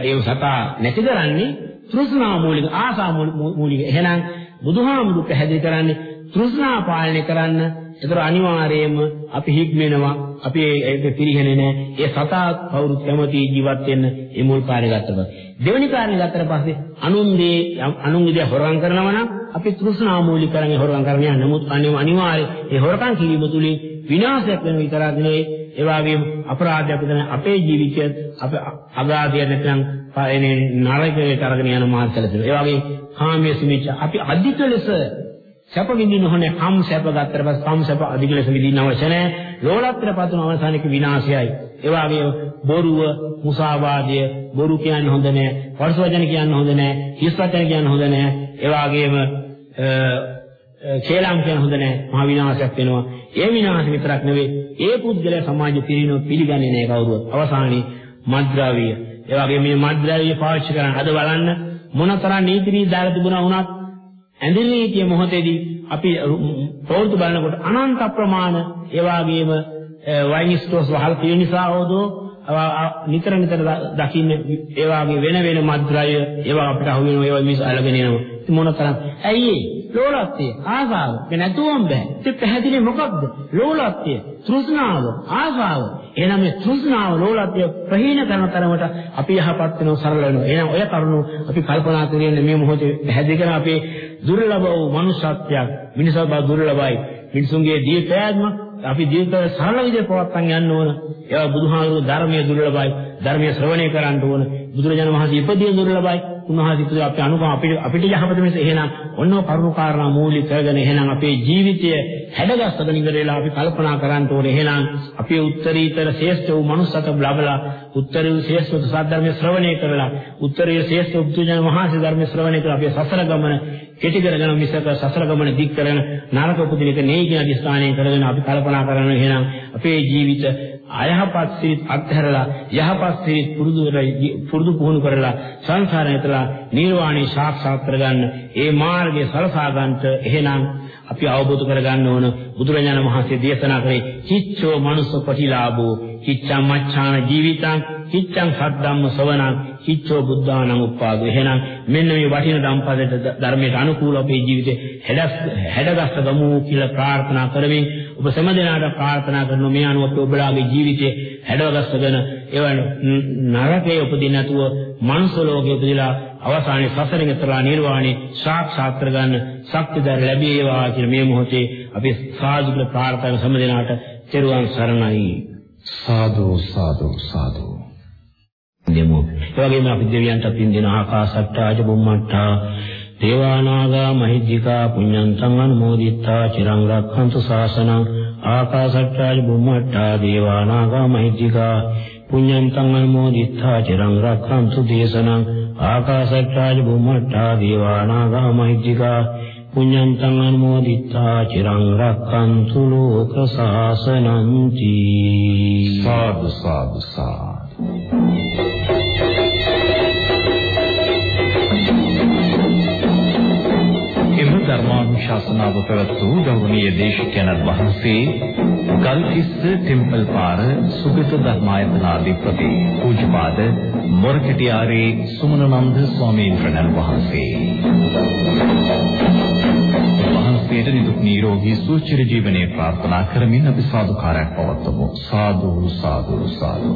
ඒ සතා නැති කරන්නේ තෘෂ්ණා මූලික ආසා මූලික. එහෙනම් බුදුහාමුදුරු පැහැදිලි කරන්නේ තෘෂ්ණා පාලනය කරන්න. ඒතර අනිවාර්යයෙන්ම අපි හික්මෙනවා. අපි ඒක පිළිහෙන්නේ නැහැ. ඒ සතා කවුරුත් කැමති ජීවත් වෙන්න ඒ මුල් කාර්ය ගත්තට දෙවෙනි කාර්ය ගත්තට පස්සේ අනුන්ගේ අනුන්ගේ හොරගම් කරනවා නම් අපි තෘෂ්ණා මූලික කරන්නේ හොරගම් කරන්නේ නමුත් අනිවාර්යයෙන් ඒ හොරගම් කිරීම තුලින් විනාශයක් වෙන විතරක් නෙවෙයි ඒ වගේම අපරාධයක් වෙන අපේ ජීවිතය අප අගාධය නැත්නම් පායනේ නරකයට අරගෙන යන මාර්ගවල ඒ වගේ කාමයේ සුමිච්ච අපි අධික ලෙස සැප විඳින්න ඕනේ කම් සැප ගත්තට පස්සේ කම් සැප අධික ලෙස විඳින්න අවශ්‍ය නැහැ ලෝලත්‍ර පතුන අවසානික විනාශයයි ඒ වගේම බොරුව මුසාවාදය බොරු කියන්න හොඳ නැහැ වර්ෂ වචන කියන්න හොඳ නැහැ හිස් වචන කියන්න හොඳ නැහැ ඒ වගේම කේලම් කියන හොඳ නැහැ. මහා විනාශයක් වෙනවා. ඒ විනාශ විතරක් නෙවෙයි ඒ පුද්ගලයා සමාජ පිරිනව පිළිගන්නේ නැහැ කවුරුවත්. අවසානයේ මද්ද්‍රව්‍ය. ඒ වගේ මේ මද්ද්‍රව්‍ය පාවිච්චි කරන අද බලන්න මොනතරම් නීති නීති දාලා තිබුණා වුණත් ඇඳිලි නීතිය මොහොතේදී අපි ප්‍රවෘත්ති බලනකොට අනන්ත ප්‍රමාණ ඒ වගේම වයින් ස්ටෝර්ස් වහල් තියෙන නිසා හොදෝ නිතර නිතර දකින්න ඒ වගේ වෙන වෙන මද්ද්‍රව්‍ය ඒවා අපිට අහු වෙනවා ඒවා මිස් අල්ලගෙන එනවා. මොනතරම්? ඇයි ලෝලත්වය ආසාව. මේ නැතුවම බෑ. ඉතින් පැහැදිලි මොකක්ද ලෝලත්වය තෘෂ්ණාව ආසාව. එහෙනම් මේ තෘෂ්ණාව ලෝලත්වය ප්‍රහීන කරන තරමට අපි යහපත් වෙනව සරල වෙනවා එහෙනම් ඔය කරුණු අපි කල්පනා කරගෙන මේ මොහොතේ පැහැදිලි කරන අපේ දුර්ලභ වූ මනුෂ්‍යත්වයක් මිනිසා බව දුර්ලභයි මිනිසුන්ගේ දීපෑත්ම අපි ජීවිතය සරල විදිහට පවත්වාගෙන යන්න ඕන. ඒවා බුදුහාමුදුරුවෝ ධර්මයේ දුර්ලභයි. ධර්මයේ ශ්‍රවණය කරන්න ඕන. බුදුරජාණන් වහන්සේ ඉපදිය දුර්ලභයි. උන්වහන්සේ ඉපදිය අපි අනුකම්ප අපිට අපිට යහපත මිස එහෙනම් ඔන්න කරුණු කාරණා මූලික කරගෙන එහෙනම් අපේ ජීවිතය හැඩගස්සගෙන ඉඳලා අපි කල්පනා කරන්න ඕනේ. එහෙනම් අපේ උත්තරීතර ශ්‍රේෂ්ඨ වූ මනුස්සක ලැබලා උත්තරීතර ශ්‍රේෂ්ඨ සත්‍ය ශ්‍රවණය කරලා උත්තරීතර ශ්‍රේෂ්ඨ බුදුජාණන් වහන්සේ ධර්ම ශ්‍රවණය කරලා අපේ සසර ගමන කෙටි කරගෙන මිසක සසර ගමන දික් කරගෙන නරක උපදිනක නෙයි කියන අදිස්ථානයෙන් කරගෙන අපි කල්පනා කරන එහෙනම් අපේ ජීවිත අයහපත් සිත් අත්හැරලා යහපත් සිත් පුරුදු පුරුදු පුහුණු කරලා සංසාරය ඇතලා නිර්වාණය සාක්ෂාත් කරගන්න ඒ මාර්ගය සලසා ගන්නට එහෙනම් අපි අවබෝධ කරගන්න ඕන බුදුරජාණන් වහන්සේ දේශනා කරේ චිච්ඡෝ මනුස්ස ප්‍රතිලාභෝ චිච්ඡං මච්ඡාන ජීවිතං චිච්ඡං සද්ධම්ම සවණං චිච්ඡෝ බුද්ධානං උප්පාදෝ එහෙනම් මෙන්න මේ වටින ධම්පදයට ධර්මයට අනුකූල අපේ ජීවිතේ හැඩස් හැඩගස්ස ගමු කියලා ප්‍රාර්ථනා කරමින් ඔබ සෑම දිනකට ප්‍රාර්ථනා කරන මේ අනුව ඔබලාගේ ජීවිතේ හැඩගස්සගෙන ඒව නරකයේ උපදින්න නැතුව මනුස්ස ලෝකයේ උපදිලා අවසානයේ සසරෙන් එතරා නිර්වාණය සාක්ෂාත් කරගන්න ශක්තිය ලැබේවා කියන මේ මොහොතේ අපි සාදු ප්‍රාර්ථනා සෑම දිනකට තෙරුවන් සරණයි සාදු සාදු සාදු දෙමු. ඒ වගේම අපි දෙවියන්ට පින් දෙන ආකාශට්ටාජ බුම්මට්ටා දේවානාගා මහිද්దికා පුඤ්ඤන්තං අනුමෝදිත්වා චිරං රක්ඛන්තු ශාසනං ආකාශට්ටාය බුම්මට්ටා දේවානාගා මහිද්దికා පුඤ්ඤන්තං අනුමෝදිත්වා චිරං රක්ඛන්තු දේශනං ආකාශට්ටාය බුම්මට්ටා දේවානාගා මහිද්దికා පුඤ්ඤන්තං අනුමෝදිත්වා චිරං රක්ඛන්තු ලෝක ශාසනං තී සාදු සාදු සාදු. ධර්මානුශාසනාව පැවැත් වූ ගෞරවනීය දේශකයන්න් වහන්සේ ගල්කිස්ස ටෙම්පල් පාර සුගත ධර්මායතනාධිපති පූජ්‍යපාද මොරකටියාරේ සුමනනන්ද ස්වාමීන් වහන්සේ. වහන්සේට නිදුක් නිරෝගී සුවචිර ජීවනයේ ප්‍රාර්ථනා කරමින් අපි සාදුකාරයක් පවත්වමු. සාදු සාදු සාදු.